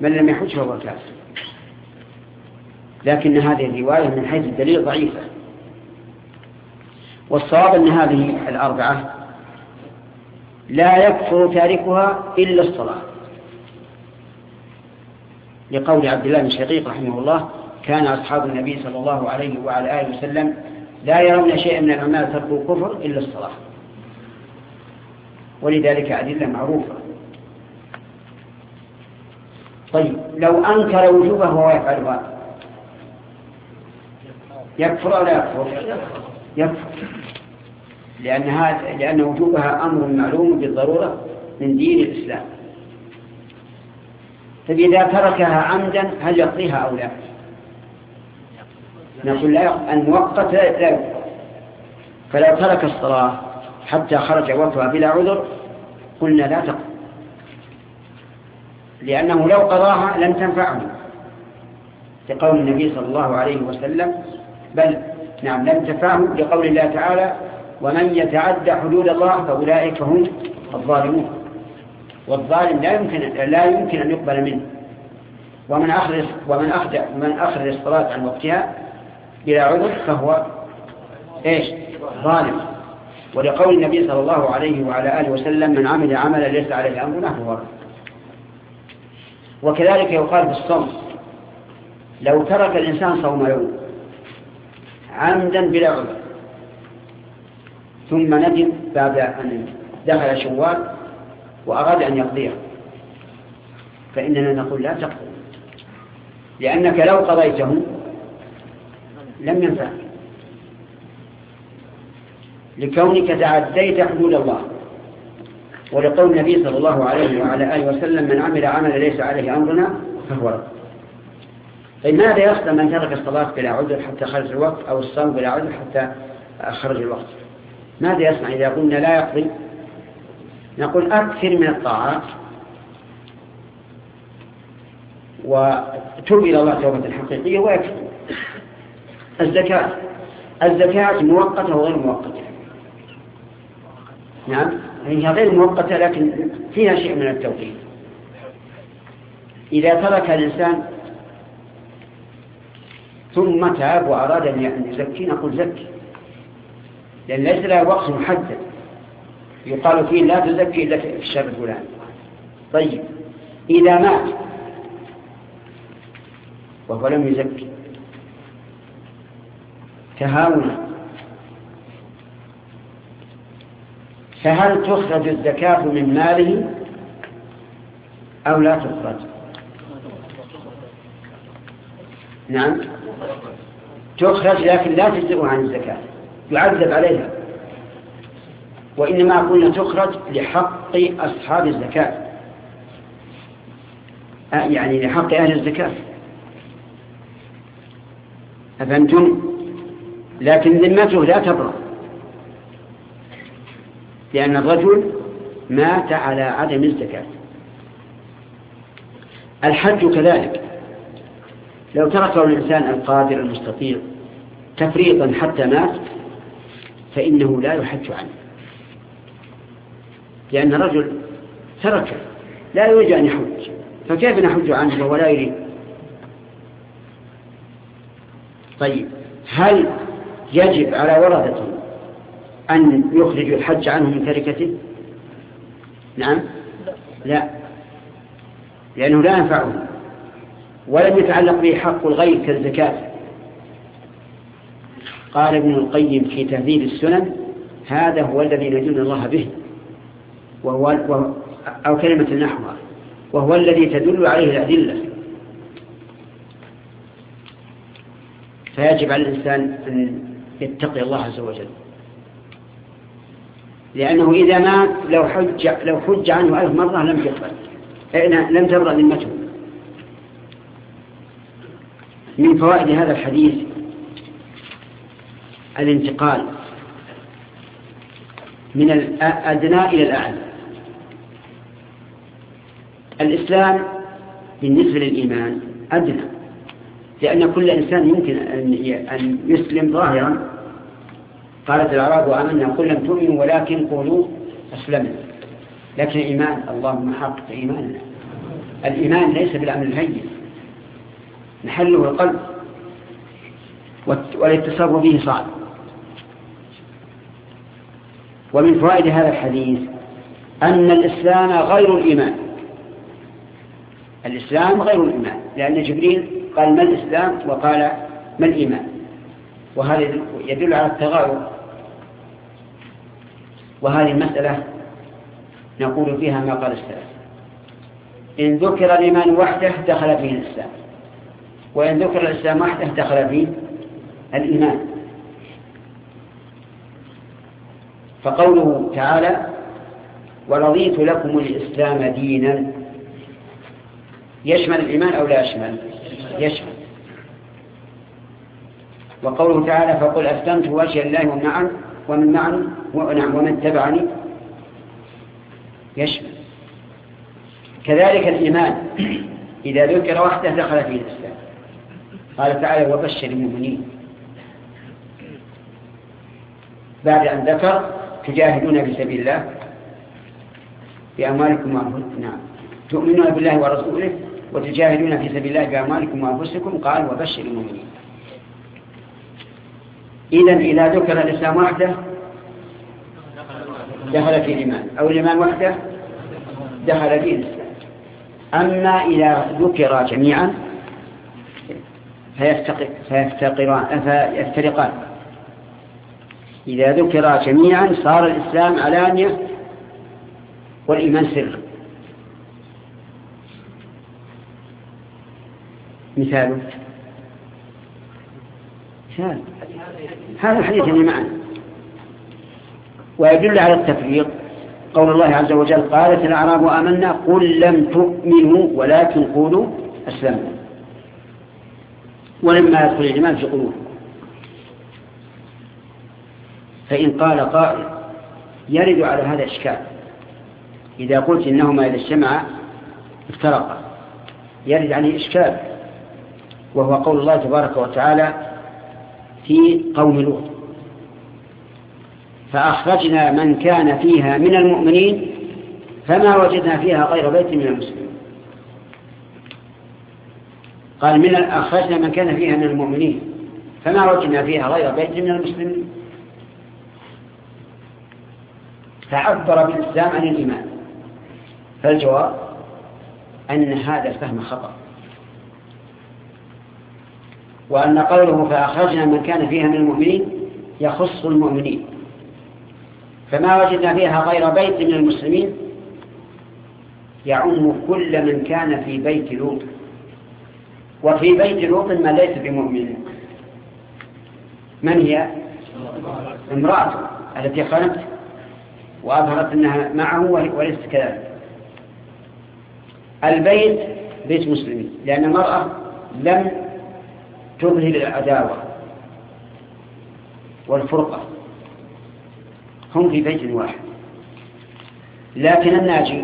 من لم يحج فهو كافر. لكن هذه الرواية من حيث الدليل ضعيفة. والصواب أن هذه الأربعة لا يكفر تاركها إلا الصلاة. لقول عبد الله بن شقيق رحمه الله كان أصحاب النبي صلى الله عليه وعلى آله وسلم لا يرون شيئا من الأعمال تركوا الكفر إلا الصلاة. ولذلك أدلة معروفة. طيب لو أنكر وجوبه وهو يفعلها يكفر أو لا يكفر؟ يكفر. لأن, هذا لأن وجوبها أمر معلوم بالضرورة من دين الإسلام. فإذا تركها عمدا هل يقضيها أو لا؟ نقول المؤقت لا يقضي. فلو ترك الصلاة حتى خرج وقتها بلا عذر قلنا لا تقضي. لأنه لو قضاها لم تنفعه. لقول النبي صلى الله عليه وسلم بل نعم لم تنفعه لقول الله تعالى ومن يتعدى حدود الله فأولئك هم الظالمون. والظالم لا يمكن لا يمكن أن يقبل منه. ومن أخرج ومن أخرج من أخرج الصلاة عن وقتها بلا عذر فهو إيش؟ ظالم. ولقول النبي صلى الله عليه وعلى آله وسلم من عمل عملا ليس عليه أمرنا فهو وكذلك يقال بالصوم لو ترك الإنسان صوم يوم عمدا بلا عذر ثم ندم بعد أن دخل شوال وأراد أن يقضيه فإننا نقول لا تقضي لأنك لو قضيته لم ينفع. لكونك تعديت حدود الله ولقول النبي صلى الله عليه وعلى آله وسلم من عمل عملا ليس عليه أمرنا فهو رد. طيب ماذا يخدم من ترك الصلاة بلا عذر حتى خرج الوقت أو الصوم بلا عذر حتى خرج الوقت؟ ماذا يصنع إذا قلنا لا يقضي؟ نقول أكثر من الطاعات وتوب إلى الله توبة حقيقية ويكفي الزكاة. الزكاة مؤقتة وغير مؤقتة. نعم؟ هي غير مؤقتة لكن فيها شيء من التوحيد. إذا ترك الإنسان ثم تاب وأراد أن يزكي نقول زكي. لأن ليس له وقت محدد. يقال فيه لا تزكي إلا في الشهر الفلاني. طيب إذا مات وهو لم يزكي تهاونا فهل تخرج الزكاة من ماله أو لا تخرج؟ نعم. تخرج لكن لا تجزئ عن الزكاة يعذب عليها. وإنما قلنا تخرج لحق أصحاب الزكاة. يعني لحق أهل الزكاة. أفهمتم؟ لكن ذمته لا تبرأ. لأن الرجل مات على عدم الزكاة. الحج كذلك. لو تركه الإنسان القادر المستطيع تفريطا حتى مات فإنه لا يحج عنه. لأن رجل ترك لا يريد أن يحج. فكيف نحج عنه وهو لا يريد؟ طيب هل يجب على ورثة أن يخرجوا الحج عنه من تركته؟ نعم. لا. لأنه لا ينفعه. ولم يتعلق به حق الغير كالزكاة. قال ابن القيم في تهذيب السنن هذا هو الذي ندين الله به. وهو أو كلمة نحوها وهو الذي تدل عليه الأدلة. فيجب على الإنسان أن يتقي الله عز وجل. لأنه إذا مات لو حج, لو حج عنه ألف مرة لم تقبل لم تبرأ ذمته. من فوائد هذا الحديث الانتقال من الأدنى إلى الأعلى. الإسلام بالنسبة للإيمان أدنى لأن كل إنسان يمكن أن يسلم ظاهرا. قالت الأعراب آمنا قل لم تؤمنوا ولكن قولوا أسلمنا. لكن الإيمان اللهم حقق إيماننا. الإيمان ليس بالأمر الهين. محله القلب. والاتصال به صعب. ومن فوائد هذا الحديث أن الإسلام غير الإيمان. الإسلام غير الإيمان لأن جبريل قال ما الإسلام وقال ما الإيمان. وهذا يدل على التغاير. وهذه المسألة نقول فيها ما قال السلف. إن ذكر الإيمان وحده دخل فيه الإسلام. وإن ذكر الإسلام وحده دخل فيه الإيمان. فقوله تعالى ورضيت لكم الإسلام دينا يشمل الإيمان أو لا يشمل؟ يشمل. وقوله تعالى فقل أسلمت وجه الله ومن ومن معن؟ ونعم ومن تبعني يشمل. كذلك الإيمان إذا ذكر وحده دخل فيه الإسلام. قال تعالى وبشر المؤمنين. بعد أن ذكر تجاهدون في سبيل الله؟ بأموالكم وأنفسكم نعم. تؤمنون بالله ورسوله؟ وتجاهدون في سبيل الله بأموالكم وأنفسكم؟ قال وبشر المؤمنين. إذا إذا ذكر الإسلام وحده دخل في الإيمان. أو الإيمان وحده دخل في الإسلام. أما إذا ذكر جميعا فيفتقران فيفترقان. إذا ذكر جميعا صار الإسلام علانية والإيمان سر. مثاله مثال. هذا الحديث اللي معنا. ويدل على التفريق. قول الله عز وجل قالت الأعراب آمنا قل لم تؤمنوا ولكن قولوا أسلمنا. ولما يدخل الإيمان في قلوبكم فإن قال قائل يرد على هذا الإشكال إذا قلت إنهما إذا اجتمعا افترقا. يرد عليه إشكال. وهو قول الله تبارك وتعالى في قوم لوط. فأخرجنا من كان فيها من المؤمنين فما وجدنا فيها غير بيت من المسلمين. قال من أخرجنا من كان فيها من المؤمنين فما وجدنا فيها غير بيت من المسلمين. فعبر بالإسلام عن الإيمان. فالجواب أن هذا الفهم خطأ. وأن قوله فأخرجنا من كان فيها من المؤمنين يخص المؤمنين. فما وجدنا فيها غير بيت من المسلمين يعم كل من كان في بيت لوط. وفي بيت لوط ما ليس بمؤمن. من هي؟ امرأة التي خلت وأظهرت أنها معه وليست كذلك. البيت بيت مسلمين لأن المرأة لم تظهر العداوة والفرقة. هم في بيت واحد. لكن الناجي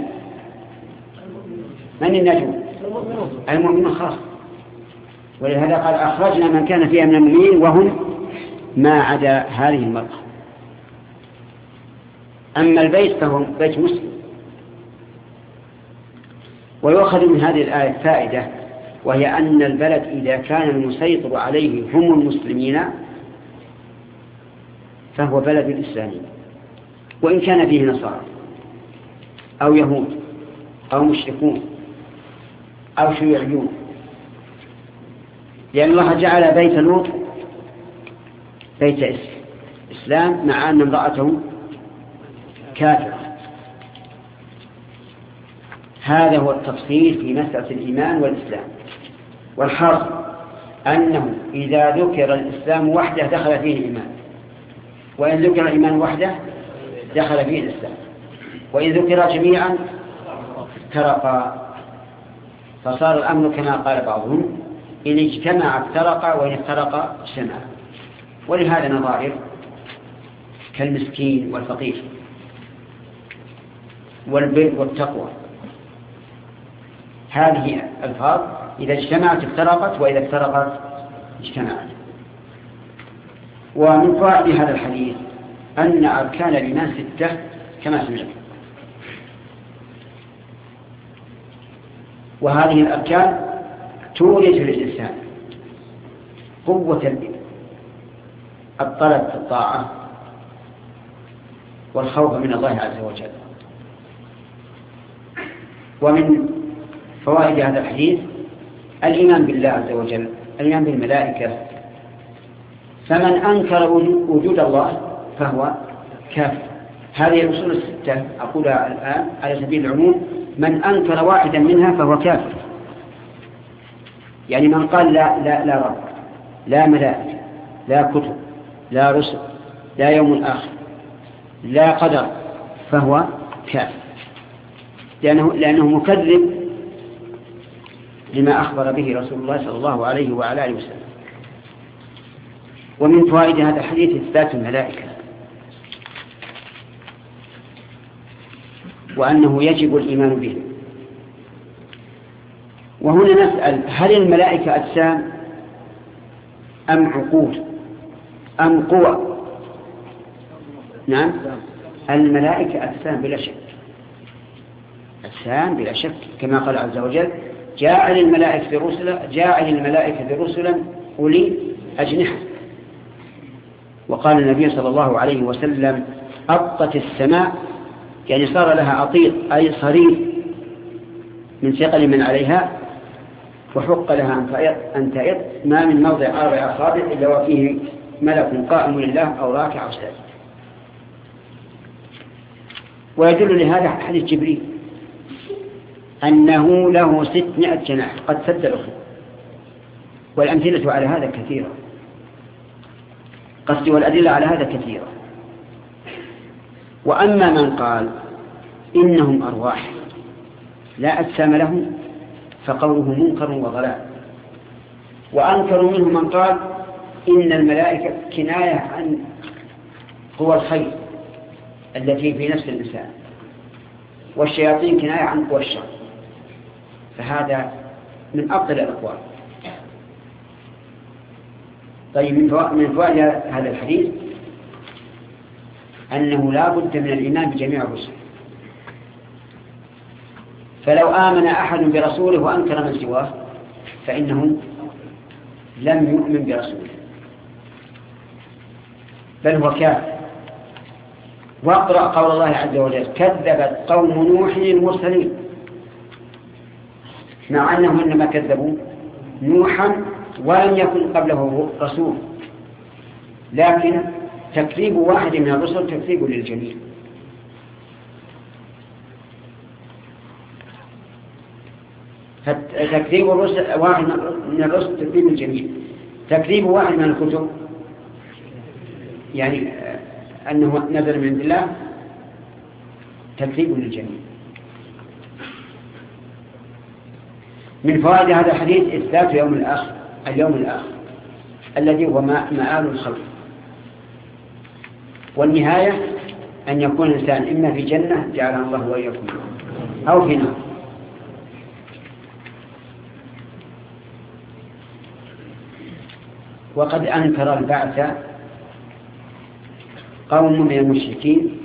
من الناجي؟ المؤمنون خاص. ولهذا قال أخرجنا من كان فيها من المؤمنين وهم ما عدا هذه المرأة. أما البيت فهو بيت مسلم. ويؤخذ من هذه الآية فائدة وهي أن البلد إذا كان المسيطر عليه هم المسلمين فهو بلد إسلامي. وإن كان فيه نصارى أو يهود أو مشركون أو شيوعيون. لأن الله جعل بيت لوط بيت إسلام مع أن امرأته كافرة. هذا هو التفصيل في مسألة الإيمان والإسلام. والحرص أنه إذا ذكر الإسلام وحده دخل فيه الإيمان. وإن ذكر الإيمان وحده دخل فيه الإسلام. وإن ذكر جميعا افترقا فصار الأمر كما قال بعضهم إن اجتمع افترقا وإن افترقا اجتمعا ولهذا نظائر كالمسكين والفقير والبر والتقوى. هذه الفاظ إذا اجتمعت افترقت وإذا افترقت اجتمعت. ومن فوائد هذا الحديث أن أركان الإيمان ستة كما سمعت. وهذه الأركان تولد في الإنسان قوة الطلب في الطاعة والخوف من الله عز وجل. ومن فوائد هذا الحديث الإيمان بالله عز وجل الإيمان بالملائكة. فمن أنكر وجود الله فهو كافر. هذه الأصول الستة أقولها الآن على سبيل العموم. من أنكر واحدا منها فهو كافر. يعني من قال لا, لا, لا رب لا ملائكة لا كتب لا رسل لا يوم آخر لا قدر فهو كافر. لأنه, لأنه مكذب لما أخبر به رسول الله صلى الله عليه وعلى آله وسلم. ومن فوائد هذا الحديث إثبات الملائكة وأنه يجب الإيمان به وهنا نسأل هل الملائكة أجسام أم عقول؟ أم قوى؟ نعم. الملائكة أجسام بلا شك. أجسام بلا شك كما قال عز وجل جاء للملائكة رسلا جاء للملائكة رسلا أولي أجنحة. وقال النبي صلى الله عليه وسلم أطت السماء يعني صار لها أطيط أي صرير من ثقل من عليها وحق لها أن تعط ما من موضع أربع أصابع إلا وفيه ملك قائم لله أو راكع أو ساجد. ويدل لهذا حديث جبريل. أنه له ستمائة جناح. قد سد الأخر والأمثلة على هذا كثيرة. قصدي والأدلة على هذا كثيرة. وأما من قال إنهم أرواح لا أجسام لهم فقوله منكر وضلال. وأنكر منه من قال إن الملائكة كناية عن قوى الخير التي في نفس الإنسان. والشياطين كناية عن قوى الشر. فهذا من أفضل الأقوال. طيب من فوائد هذا الحديث أنه لا بد من الإيمان بجميع الرسل. فلو آمن أحد برسوله وأنكر من سواه فإنه لم يؤمن برسوله. بل هو كافر واقرأ قول الله عز وجل كذبت قوم نوح المرسلين. مع أنهم إنما كذبوا نوحا ولم يكن قبله رسول. لكن تكذيب واحد من الرسل تكذيب للجميع. فتكذيب واحد من الرسل تكذيب الجميع تكذيب واحد من الكتب. يعني أنه نزل من الله. تكذيب للجميع. من فوائد هذا الحديث إثبات يوم الآخر اليوم الآخر الذي هو مآل الخلق. والنهاية أن يكون الإنسان إما في جنة جعلنا الله وإياكم أو في نار. وقد أنكر البعث قوم من المشركين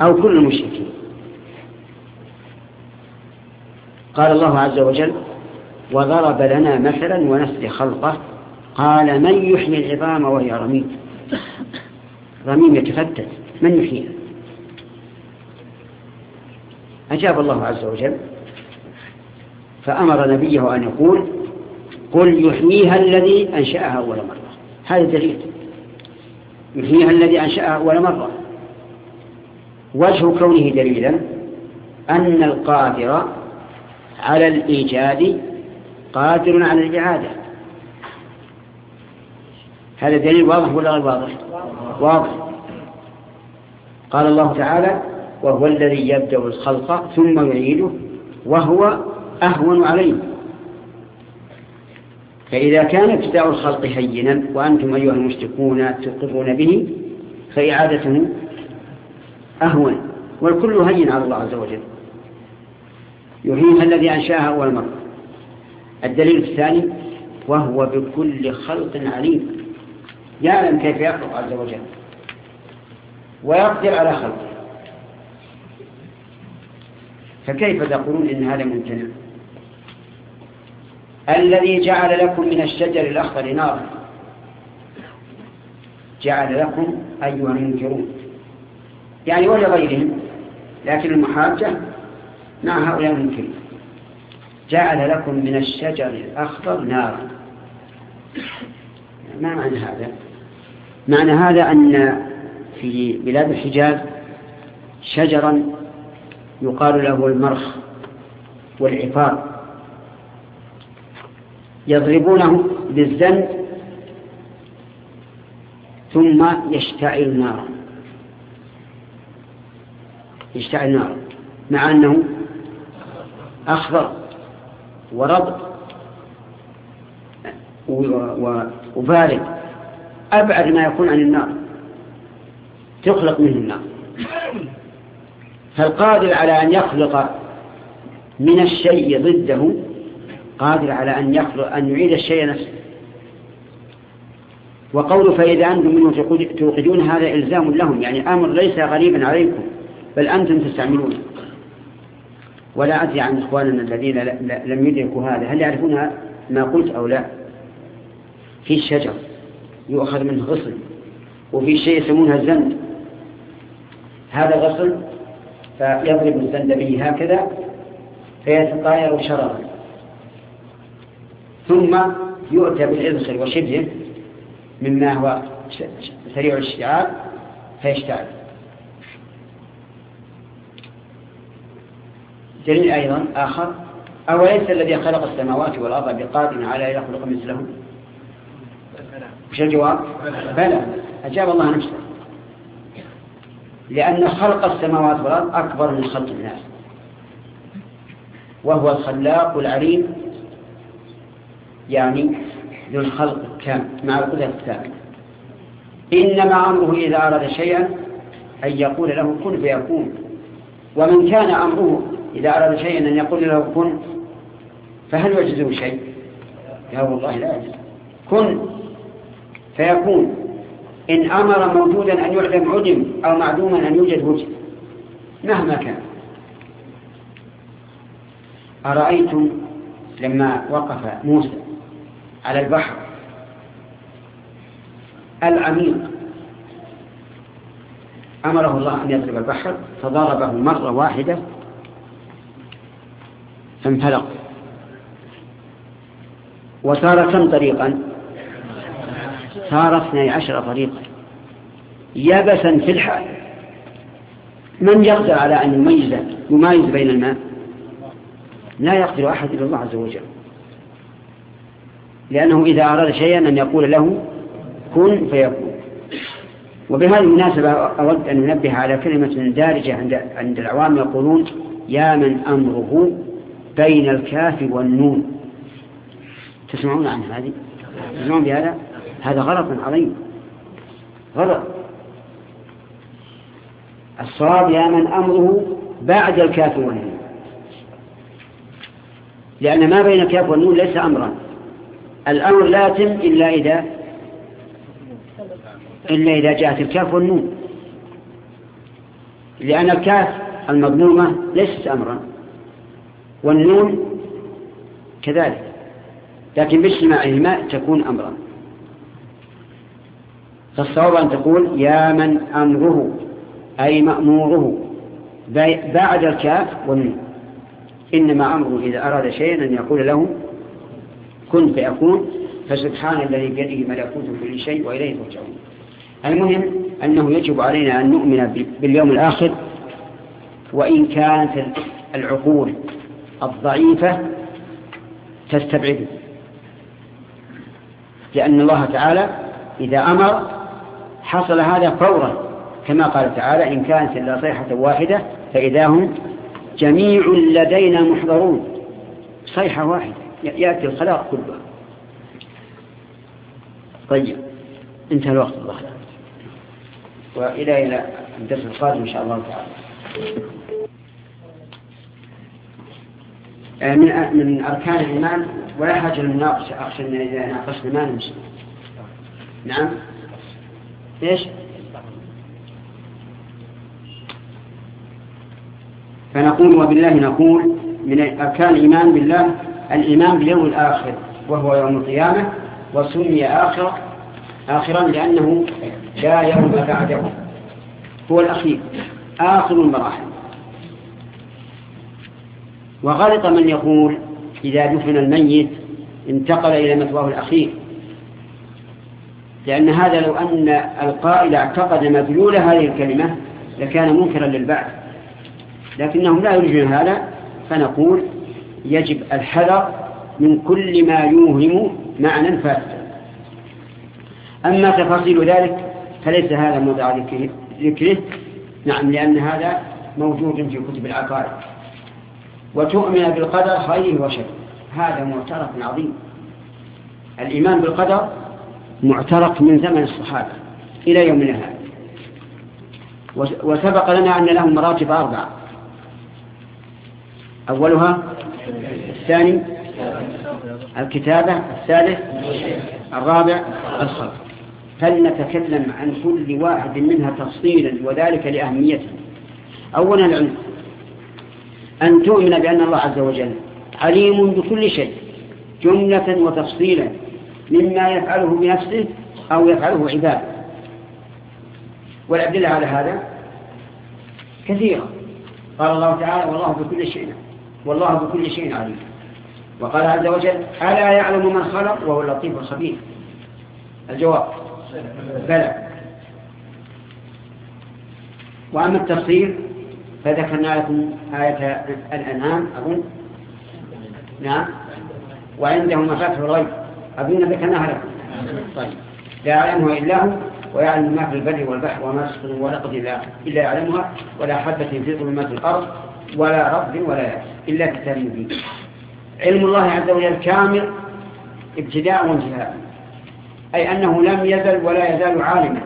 أو كل المشركين. قال الله عز وجل وضرب لنا مثلا ونسل خلقه. قال من يحيي العظام وهي رميم؟ رميم يتفتت من يحييها؟ أجاب الله عز وجل فأمر نبيه أن يقول قل يحييها الذي أنشأها أول مرة. هذا دليل. يحييها الذي أنشأها أول مرة. وجه كونه دليلا أن القادر على الإيجاد قادر على الإعادة. هذا دليل واضح ولا غير واضح؟ واضح. قال الله تعالى وهو الذي يبدأ الخلق ثم يعيده وهو أهون عليه فإذا كان ابتداء الخلق هينا وأنتم أيها المشركون تقرون به فإعادته أهون والكل هين على الله عز وجل. يحييها الذي أنشأها أول مرة. الدليل الثاني وهو بكل خلق عليم. يعلم كيف يخلق عز وجل؟ ويقدر على خلقه. فكيف تقولون إن هذا ممتنع؟ الذي جعل لكم من الشجر الأخضر نارا. جعل لكم أيها المنكرون. يعني ولغيرهم لكن المحاجة مع هؤلاء المنكرين. جعل لكم من الشجر الأخضر نارا. ما معنى هذا؟ معنى هذا أن في بلاد الحجاز شجرا يقال له المرخ والعفار يضربونه بالزن ثم يشتعل نارا. يشتعل نارا. مع أنه أخضر وربط وبارد أبعد ما يكون عن النار. تخلق منه النار. فالقادر على أن يخلق من الشيء ضده قادر على أن يخلق أن يعيد الشيء نفسه. وقول فإذا أنتم منه توقدون هذا إلزام لهم. يعني أمر ليس غريبا عليكم بل أنتم تستعملونه. ولا أدري عن إخواننا الذين لم يدركوا هذا هل يعرفون ما قلت أو لا؟ في الشجر يؤخذ منه غصن وفي شيء يسمونها الزند هذا غصن فيضرب الزند به هكذا فيتطاير شررا. ثم يؤتى بالإذخر وشبهه مما هو سريع الاشتعال فيشتعل. دليل أيضا. آخر. أوليس الذي خلق السماوات والأرض بقادر على يخلق مثلهم؟ وش الجواب؟ بلى. أجاب الله نفسه. لأن خلق السماوات والأرض أكبر من خلق الناس. وهو الخلاق العليم يعني ذو الخلق مع القدرة الكاملة. إنما أمره إذا أراد شيئا أن يقول له كن فيكون. ومن كان أمره إذا أراد شيئا أن يقول له كن فهل يعجزه شيء؟ يا والله لا يعجز كن فيكون. إن أمر موجودا أن يعدم عدم أو معدوما أن يوجد وجد مهما كان. أرأيتم لما وقف موسى على البحر؟ العميق. أمره الله أن يضرب البحر فضربه مرة واحدة فانفلق وصار كم طريقا؟ صار اثني عشر طريقا. يبسا في الحال من يقدر على أن يميز يميز بين الماء؟ لا يقدر أحد إلا الله عز وجل. لأنه إذا أراد شيئا أن يقول له كن فيكون. وبهذه المناسبة أود أن ننبه على كلمة دارجة عند العوام يقولون يا من أمره بين الكاف والنون. تسمعون عن هذه؟ تسمعون بهذا؟ هذا غلط عظيم. غلط. الصواب يا من أمره بعد الكاف والنون. لأن ما بين الكاف والنون ليس أمرا. الأمر لا يتم إلا إذا إلا إذا جاءت الكاف والنون. لأن الكاف المضمومة ليست أمرا. والنون كذلك. لكن باجتماعهما تكون أمرا. فالصواب أن تقول يا من أمره أي مأموره بعد الكاف والنون. إنما أمره إذا أراد شيئا أن يقول له كن فيكون فسبحان الذي بيده ملكوت كل شيء وإليه ترجعون. المهم أنه يجب علينا أن نؤمن باليوم الآخر وإن كانت العقول الضعيفة تستبعده لأن الله تعالى إذا أمر حصل هذا فورا كما قال تعالى إن كانت إلا صيحة واحدة فإذا هم جميع لدينا محضرون. صيحة واحدة يأتي الخلاق كله. طيب انتهى الوقت. الله وإلى إلى الدرس القادم إن شاء الله تعالى آه، من من أركان الإيمان ولا حاجة للمناقشة أخشى أن إذا ناقشنا ما نمشي نعم؟ إيش؟ فنقول وبالله نقول من أركان الإيمان بالله الإيمان باليوم الآخر وهو يوم القيامة وسمي آخر آخرا لأنه لا يوم بعده هو الأخير آخر المراحل وغلط من يقول إذا دفن الميت انتقل إلى مثواه الأخير. لأن هذا لو أن القائل اعتقد مدلول هذه الكلمة لكان منكرا للبعث. لكنهم لا يريدون هذا فنقول يجب الحذر من كل ما يوهم معنى فاسدا. أما تفاصيل ذلك فليس هذا موضع ذكره. نعم لأن هذا موجود في كتب العقائد. وتؤمن بالقدر خيره وشره هذا معترف عظيم. الإيمان بالقدر معترك من زمن الصحابة إلى يومنا هذا. وسبق لنا أن لهم مراتب أربعة. أولها الثاني الكتابة الثالث الرابع الخلق فلنتكلم عن كل واحد منها تفصيلا وذلك لأهميته؟ أولا العلم. أن تؤمن بأن الله عز وجل عليم بكل شيء جملة وتفصيلا مما يفعله بنفسه أو يفعله عباده. والأدلة على هذا كثيرة. قال الله تعالى والله بكل شيء والله بكل شيء عليم. وقال عز وجل ألا يعلم من خلق وهو اللطيف الخبير؟ الجواب بلى. وأما التفصيل فذكرنا لكم آية الأنعام أظن. نعم. وعنده مفاتح الغيب. أظن ذكرناها لكم. طيب. لا يعلمها إلا هو ويعلم ما في البر والبحر وما تسقط ورقة إلا يعلمها ولا حبة في ظلمات الأرض ولا رب ولا يأس إلا كتاب مبين. علم الله عز وجل كامل ابتداء وانتهاء. أي أنه لم يزل ولا يزال عالما.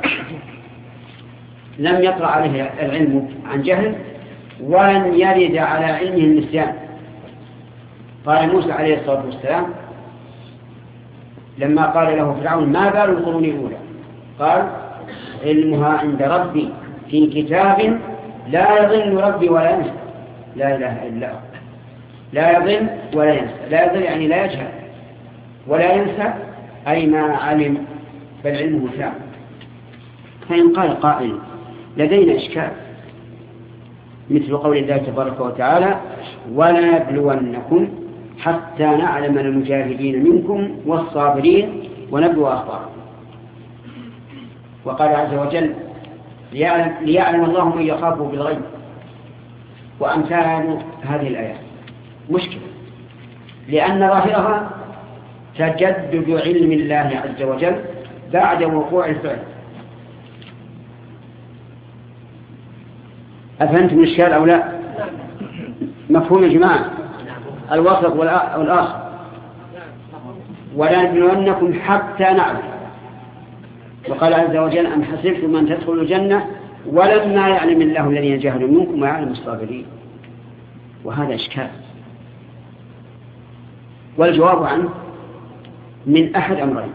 لم يطلع عليه العلم عن جهل ولن يرد على علمه النسيان قال موسى عليه الصلاة والسلام لما قال له فرعون ما بال القرون الأولى؟ قال علمها عند ربي في كتاب لا يضل ربي ولا ينسى. لا إله إلا هو. لا يضل ولا ينسى. لا يضل يعني لا يجهل. ولا ينسى أي ما علم بل علمه تام فإن قال قائل لدينا إشكال. مثل قول الله تبارك وتعالى ولا يبلونكم حتى نعلم المجاهدين منكم والصابرين ونبلو أخبارهم. وقال عز وجل ليعلم, ليعلم الله من يخافه بالغيب وأمثال هذه الآيات. مشكلة لأن ظاهرها تجدد علم الله عز وجل بعد وقوع الفعل. أفهمتم الإشكال أو لا؟ مفهوم يا جماعة. الوسط والآخر. ولا نبلونكم حتى نعلم. وقال عز وجل أم حسبتم أن تدخلوا الجنة ولما يعلم الله الذين جاهدوا منكم ويعلم الصابرين؟ وهذا إشكال. والجواب عنه من أحد أمرين.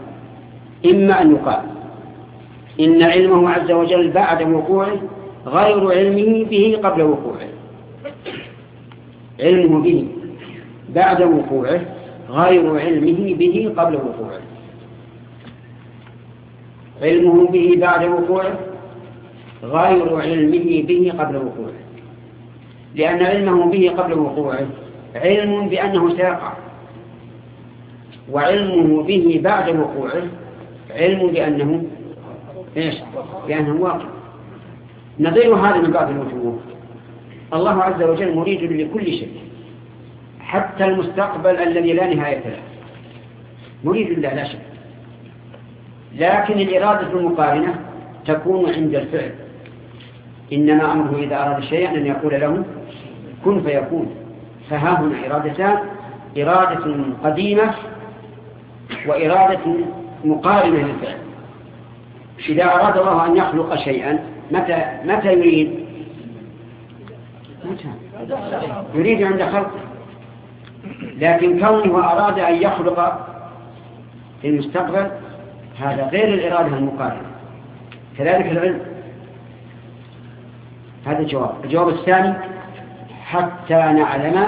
إما أن يقال إن علمه عز وجل بعد وقوعه غير علمه به قبل وقوعه. علمه به بعد وقوعه غير علمه به قبل وقوعه. علمه به بعد وقوعه غير علمه به قبل وقوعه. لأن علمه به قبل وقوعه علم بأنه سيقع وعلمه به بعد وقوعه علم بأنه إيش؟ بأنه واقع. نظير هذا من بعض الوجوه الله عز وجل مريد لكل شيء حتى المستقبل الذي لا نهاية له. مريد الله لا شك لكن الإرادة المقارنة تكون عند الفعل. إنما أمره إذا أراد شيئا أن يقول له كن فيكون. فها هنا إرادتان إرادة قديمة وإرادة مقارنة للفعل. إذا أراد الله أن يخلق شيئا متى متى يريد؟ متى؟ يريد عند خلقه. لكن كونه أراد أن يخلق في المستقبل هذا غير الإرادة المقارنة. كذلك العلم. هذا الجواب. الجواب الثاني حتى نعلم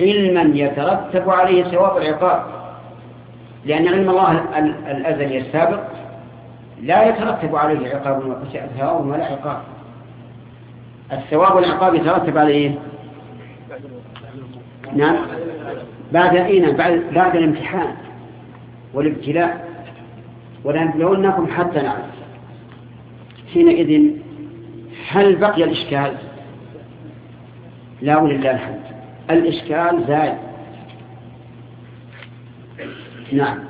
علما يترتب عليه ثواب العقاب. لأن علم الله الأزلي السابق لا يترتب عليه عقاب ثواب ولا عقاب. الثواب والعقاب يترتب عليه نعم. بعد أين؟ بعد, بعد الامتحان والابتلاء. ولنبلونكم حتى نعلم حينئذ هل بقي الإشكال؟ لا ولله الحمد. الإشكال زال نعم.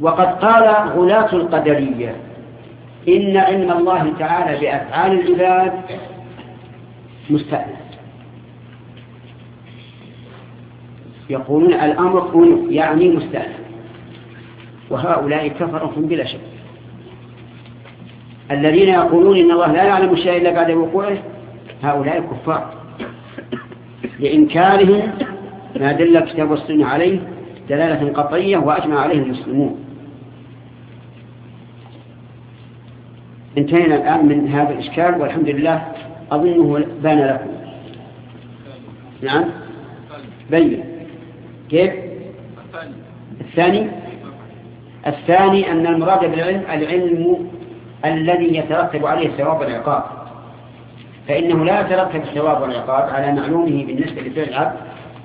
وقد قال غلاة القدرية إن علم الله تعالى بأفعال العباد مستأنف. يقولون الأمر يعني مستأنف. وهؤلاء كفرة بلا شك. الذين يقولون إن الله لا يعلم شيئا إلا بعد وقوعه هؤلاء كفار. لإنكارهم ما دل الكتاب والسنة عليه دلالة قطعية وأجمع عليه المسلمون. انتهينا الآن من هذا الإشكال والحمد لله أظنه بان لكم. نعم. بين. كيف؟ الثاني. الثاني أن المراد بالعلم العلم الذي يترتب عليه الثواب والعقاب. فإنه لا يترتب الثواب والعقاب على معلومه بالنسبة لفعل العبد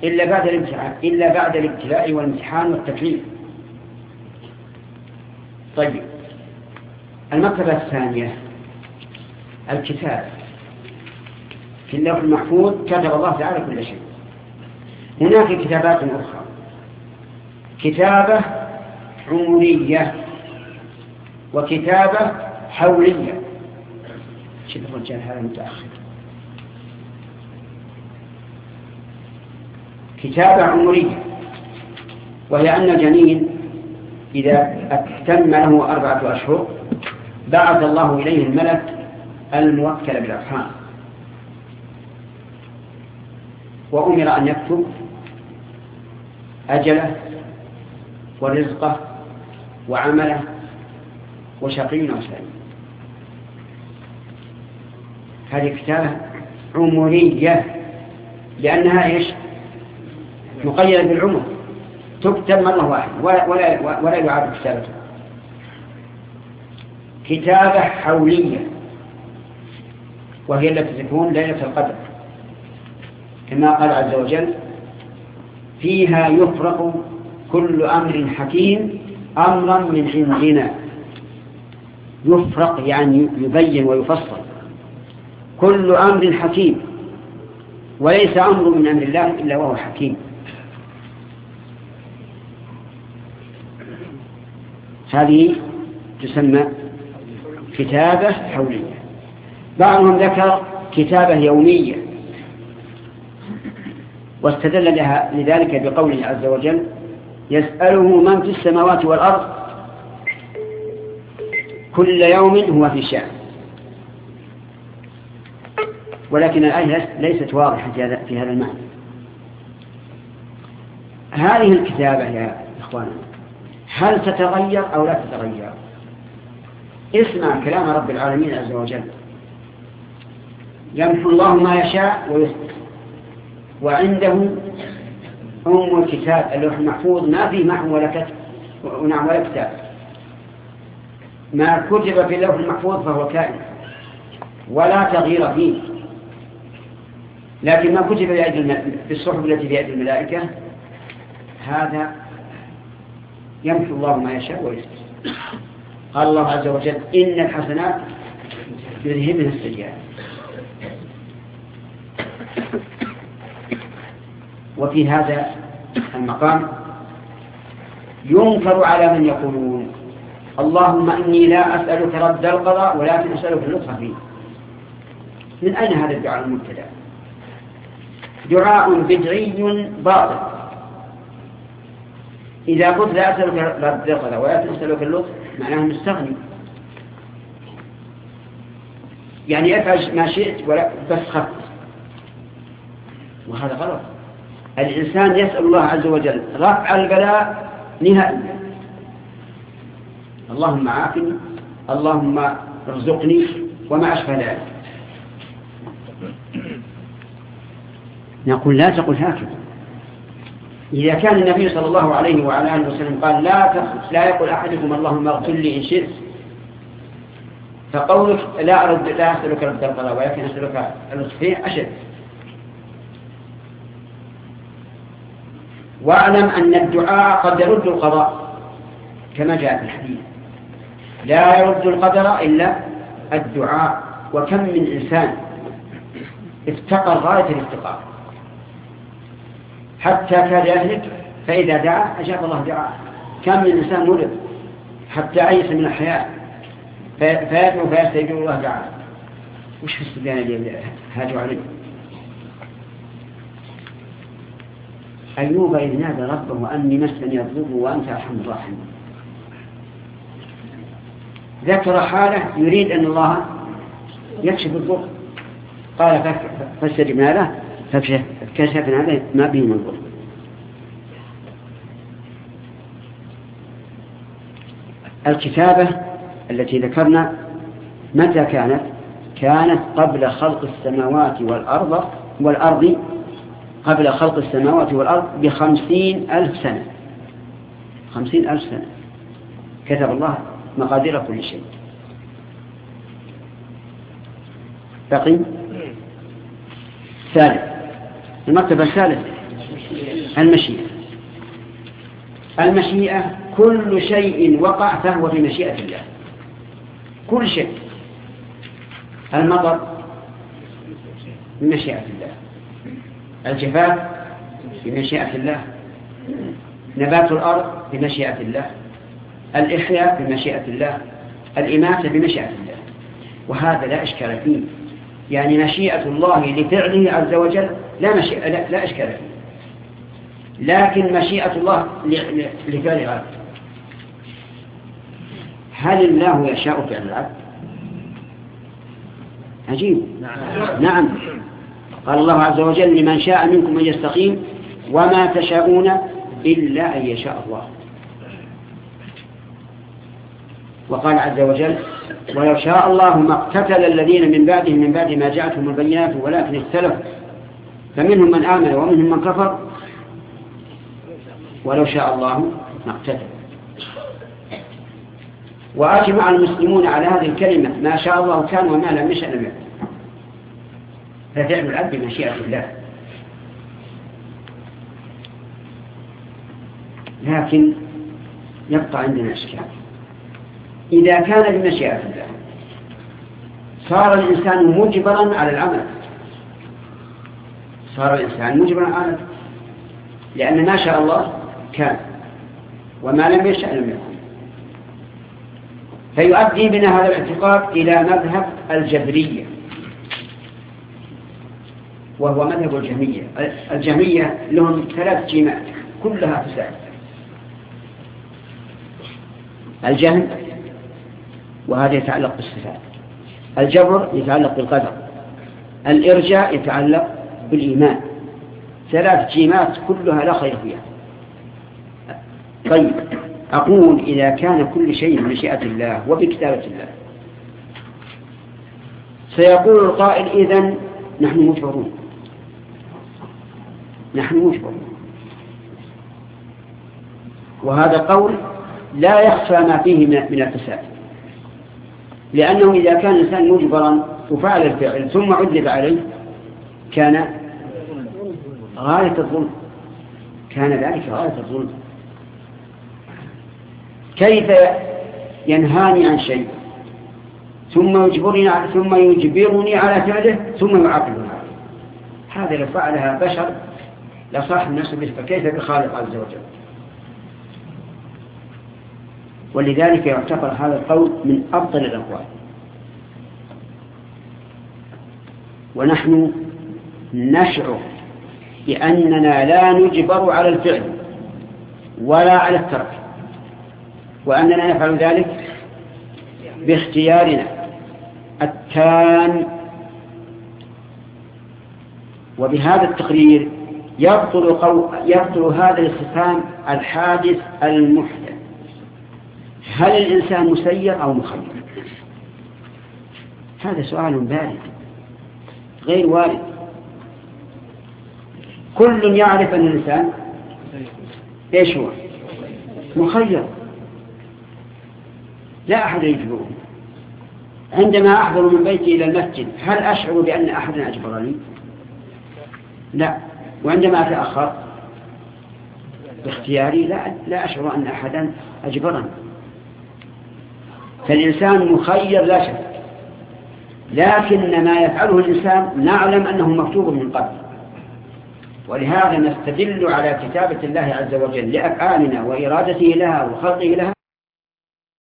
إلا بعد الامتحان إلا بعد الابتلاء والامتحان والتكليف. طيب. المرتبة الثانية الكتاب. في اللوح المحفوظ كتب الله تعالى كل شيء. هناك كتابات أخرى. كتابة عمرية وكتابة حولية شوف الرجال هذا متأخر. كتابة عمرية وهي أن الجنين إذا أتم له أربعة أشهر بعث الله إليه الملك الموكل بالأرحام. وأمر أن يكتب أجله ورزقه وعمله وشقي أو سعيد هذه كتابة عمرية لأنها إيش؟ مقيدة بالعمر. تكتب مرة واحدة ولا, ولا, ولا يعاد كتابتها. كتابة حولية وهي التي تكون ليلة القدر. كما قال عز وجل فيها يفرق كل أمر حكيم أمرا من عندنا يفرق يعني يبين ويفصل. كل أمر حكيم وليس أمر من أمر الله إلا وهو حكيم. هذه تسمى كتابة حولية. بعضهم ذكر كتابة يومية. واستدل لها لذلك بقوله عز وجل يسأله من في السماوات والأرض كل يوم هو في شأن. ولكن الآية ليست واضحة في هذا المعنى. هذه الكتابة يا إخواننا هل تتغير أو لا تتغير؟ اسمع كلام رب العالمين عز وجل. يمحو الله ما يشاء ويثبت وعنده أم الكتاب اللوح المحفوظ. ما فيه محو ولا كتب. ونعم ولا كتاب. ما كتب في اللوح المحفوظ فهو كائن. ولا تغيير فيه. لكن ما كتب في الصحف التي في أيدي الملائكة هذا يمحو الله ما يشاء ويثبت قال الله عز وجل إن الحسنات يذهبن السيئات. وفي هذا المقام ينكر على من يقولون اللهم إني لا أسألك رد القضاء ولكن أسألك اللطف فيه. من أين هذا الدعاء المبتدأ؟ دعاء بدعي باطل. إذا قلت لا أسألك رد القضاء ولكن أسألك اللطف معناه مستغني. يعني أفعل ما شئت ولا بس خف. وهذا غلط. الإنسان يسأل الله عز وجل رفع البلاء نهائيا. اللهم عافني اللهم ارزقني وما ذلك. نقول لا تقل هكذا. إذا كان النبي صلى الله عليه وعلى آله وسلم قال لا لا يقول أحدكم اللهم اغفر لي إن شئت فقولك لا أرد لا أسألك رد القضاء ولكن أسألك اللطف أشد. واعلم أن الدعاء قد يرد القضاء كما جاء في الحديث. لا يرد القدر إلا الدعاء وكم من إنسان افتقر غاية الافتقار. حتى كاد يهلك فإذا دعا أجاب الله دعاء. كم من إنسان مرض حتى أيس من الحياة. فيدعو فيستجيب الله دعاء. وش في السبيان اللي هاجوا عليه؟ أيوب إذ نادى ربه أني مسني الضر وأنت أرحم الراحمين. ذكر حاله يريد أن الله يكشف الضر. قال فاستجبنا له فكشفنا هذا ما به من الضر الكتابة التي ذكرنا متى كانت؟ كانت قبل خلق السماوات والأرض والأرض قبل خلق السماوات والأرض بخمسين ألف سنة. خمسين ألف سنة. كتب الله مقادير كل شيء. بقي؟ ثالث. المرتبة الثالثة المشيئة. المشيئة كل شيء وقع فهو في مشيئة الله. كل شيء. المطر بمشيئة الله. الجفاف بمشيئة الله. نبات الأرض بمشيئة الله. الإحياء بمشيئة الله. الإماتة بمشيئة الله. وهذا لا إشكال فيه. يعني مشيئة الله لفعله عز وجل لا, مشيئة لا, لا إشكال فيه. لكن مشيئة الله لفعل العبد هل الله يشاء فعل العبد؟ عجيب. نعم, نعم. قال الله عز وجل لمن شاء منكم أن يستقيم وما تشاءون إلا أن يشاء الله. وقال عز وجل ولو شاء الله ما اقتتل الذين من بعدهم من بعد ما جاءتهم البينات ولكن اختلف. فمنهم من آمن ومنهم من كفر. ولو شاء الله ما اقتتل. وأجمع المسلمون على هذه الكلمة. ما شاء الله كان وما لم يشأ لم يكن. ففعل العبد بمشيئة الله. لكن يبقى عندنا إشكال. إذا كان بمشيئة الله. صار الإنسان مجبرا على العمل. صار الإنسان مجبرا على لأن ما شاء الله كان. وما لم يشأ لم يكن. فيؤدي بنا هذا الاعتقاد إلى مذهب الجبرية. وهو مذهب الجهمية الجهمية لهم ثلاث جيمات. كلها فساد الجهل وهذا يتعلق بالصفات. الجبر يتعلق بالقدر. الإرجاء يتعلق بالإيمان. ثلاث جيمات كلها لا خير فيها. طيب أقول إذا كان كل شيء بمشيئة الله وبكتابة الله. سيقول القائل إذن نحن مجبرون. نحن مجبرون. وهذا قول لا يخفى ما فيه من الفساد. لأنه إذا كان الإنسان مجبرا وفعل الفعل ثم عذب عليه كان غاية الظلم. كان ذلك غاية الظلم. كيف ينهاني عن شيء؟ ثم يجبرني ثم يجبرني على فعله ثم يعاقبني هذا لو فعلها بشر لصاح الناس به فكيف بخالق عز وجل؟ ولذلك يعتبر هذا القول من أفضل الأقوال ونحن نشعر بأننا لا نجبر على الفعل ولا على الترك وأننا نفعل ذلك باختيارنا التام وبهذا التقرير يبطل. يبطل هذا الاستفهام الحادث المحدث هل الإنسان مسير أو مخير؟ هذا سؤال بارد غير وارد. كل يعرف أن الإنسان إيش هو؟ مخير. لا أحد يجبره. عندما أحضر من بيتي إلى المسجد هل أشعر بأن أحدا أجبرني؟ لا. وعندما أتأخر باختياري لا, لا أشعر أن أحدا أجبرني. فالإنسان مخير لا شك. لكن ما يفعله الإنسان نعلم أنه مكتوب من قبل. ولهذا نستدل على كتابة الله عز وجل لأفعالنا وإرادته لها وخلقه لها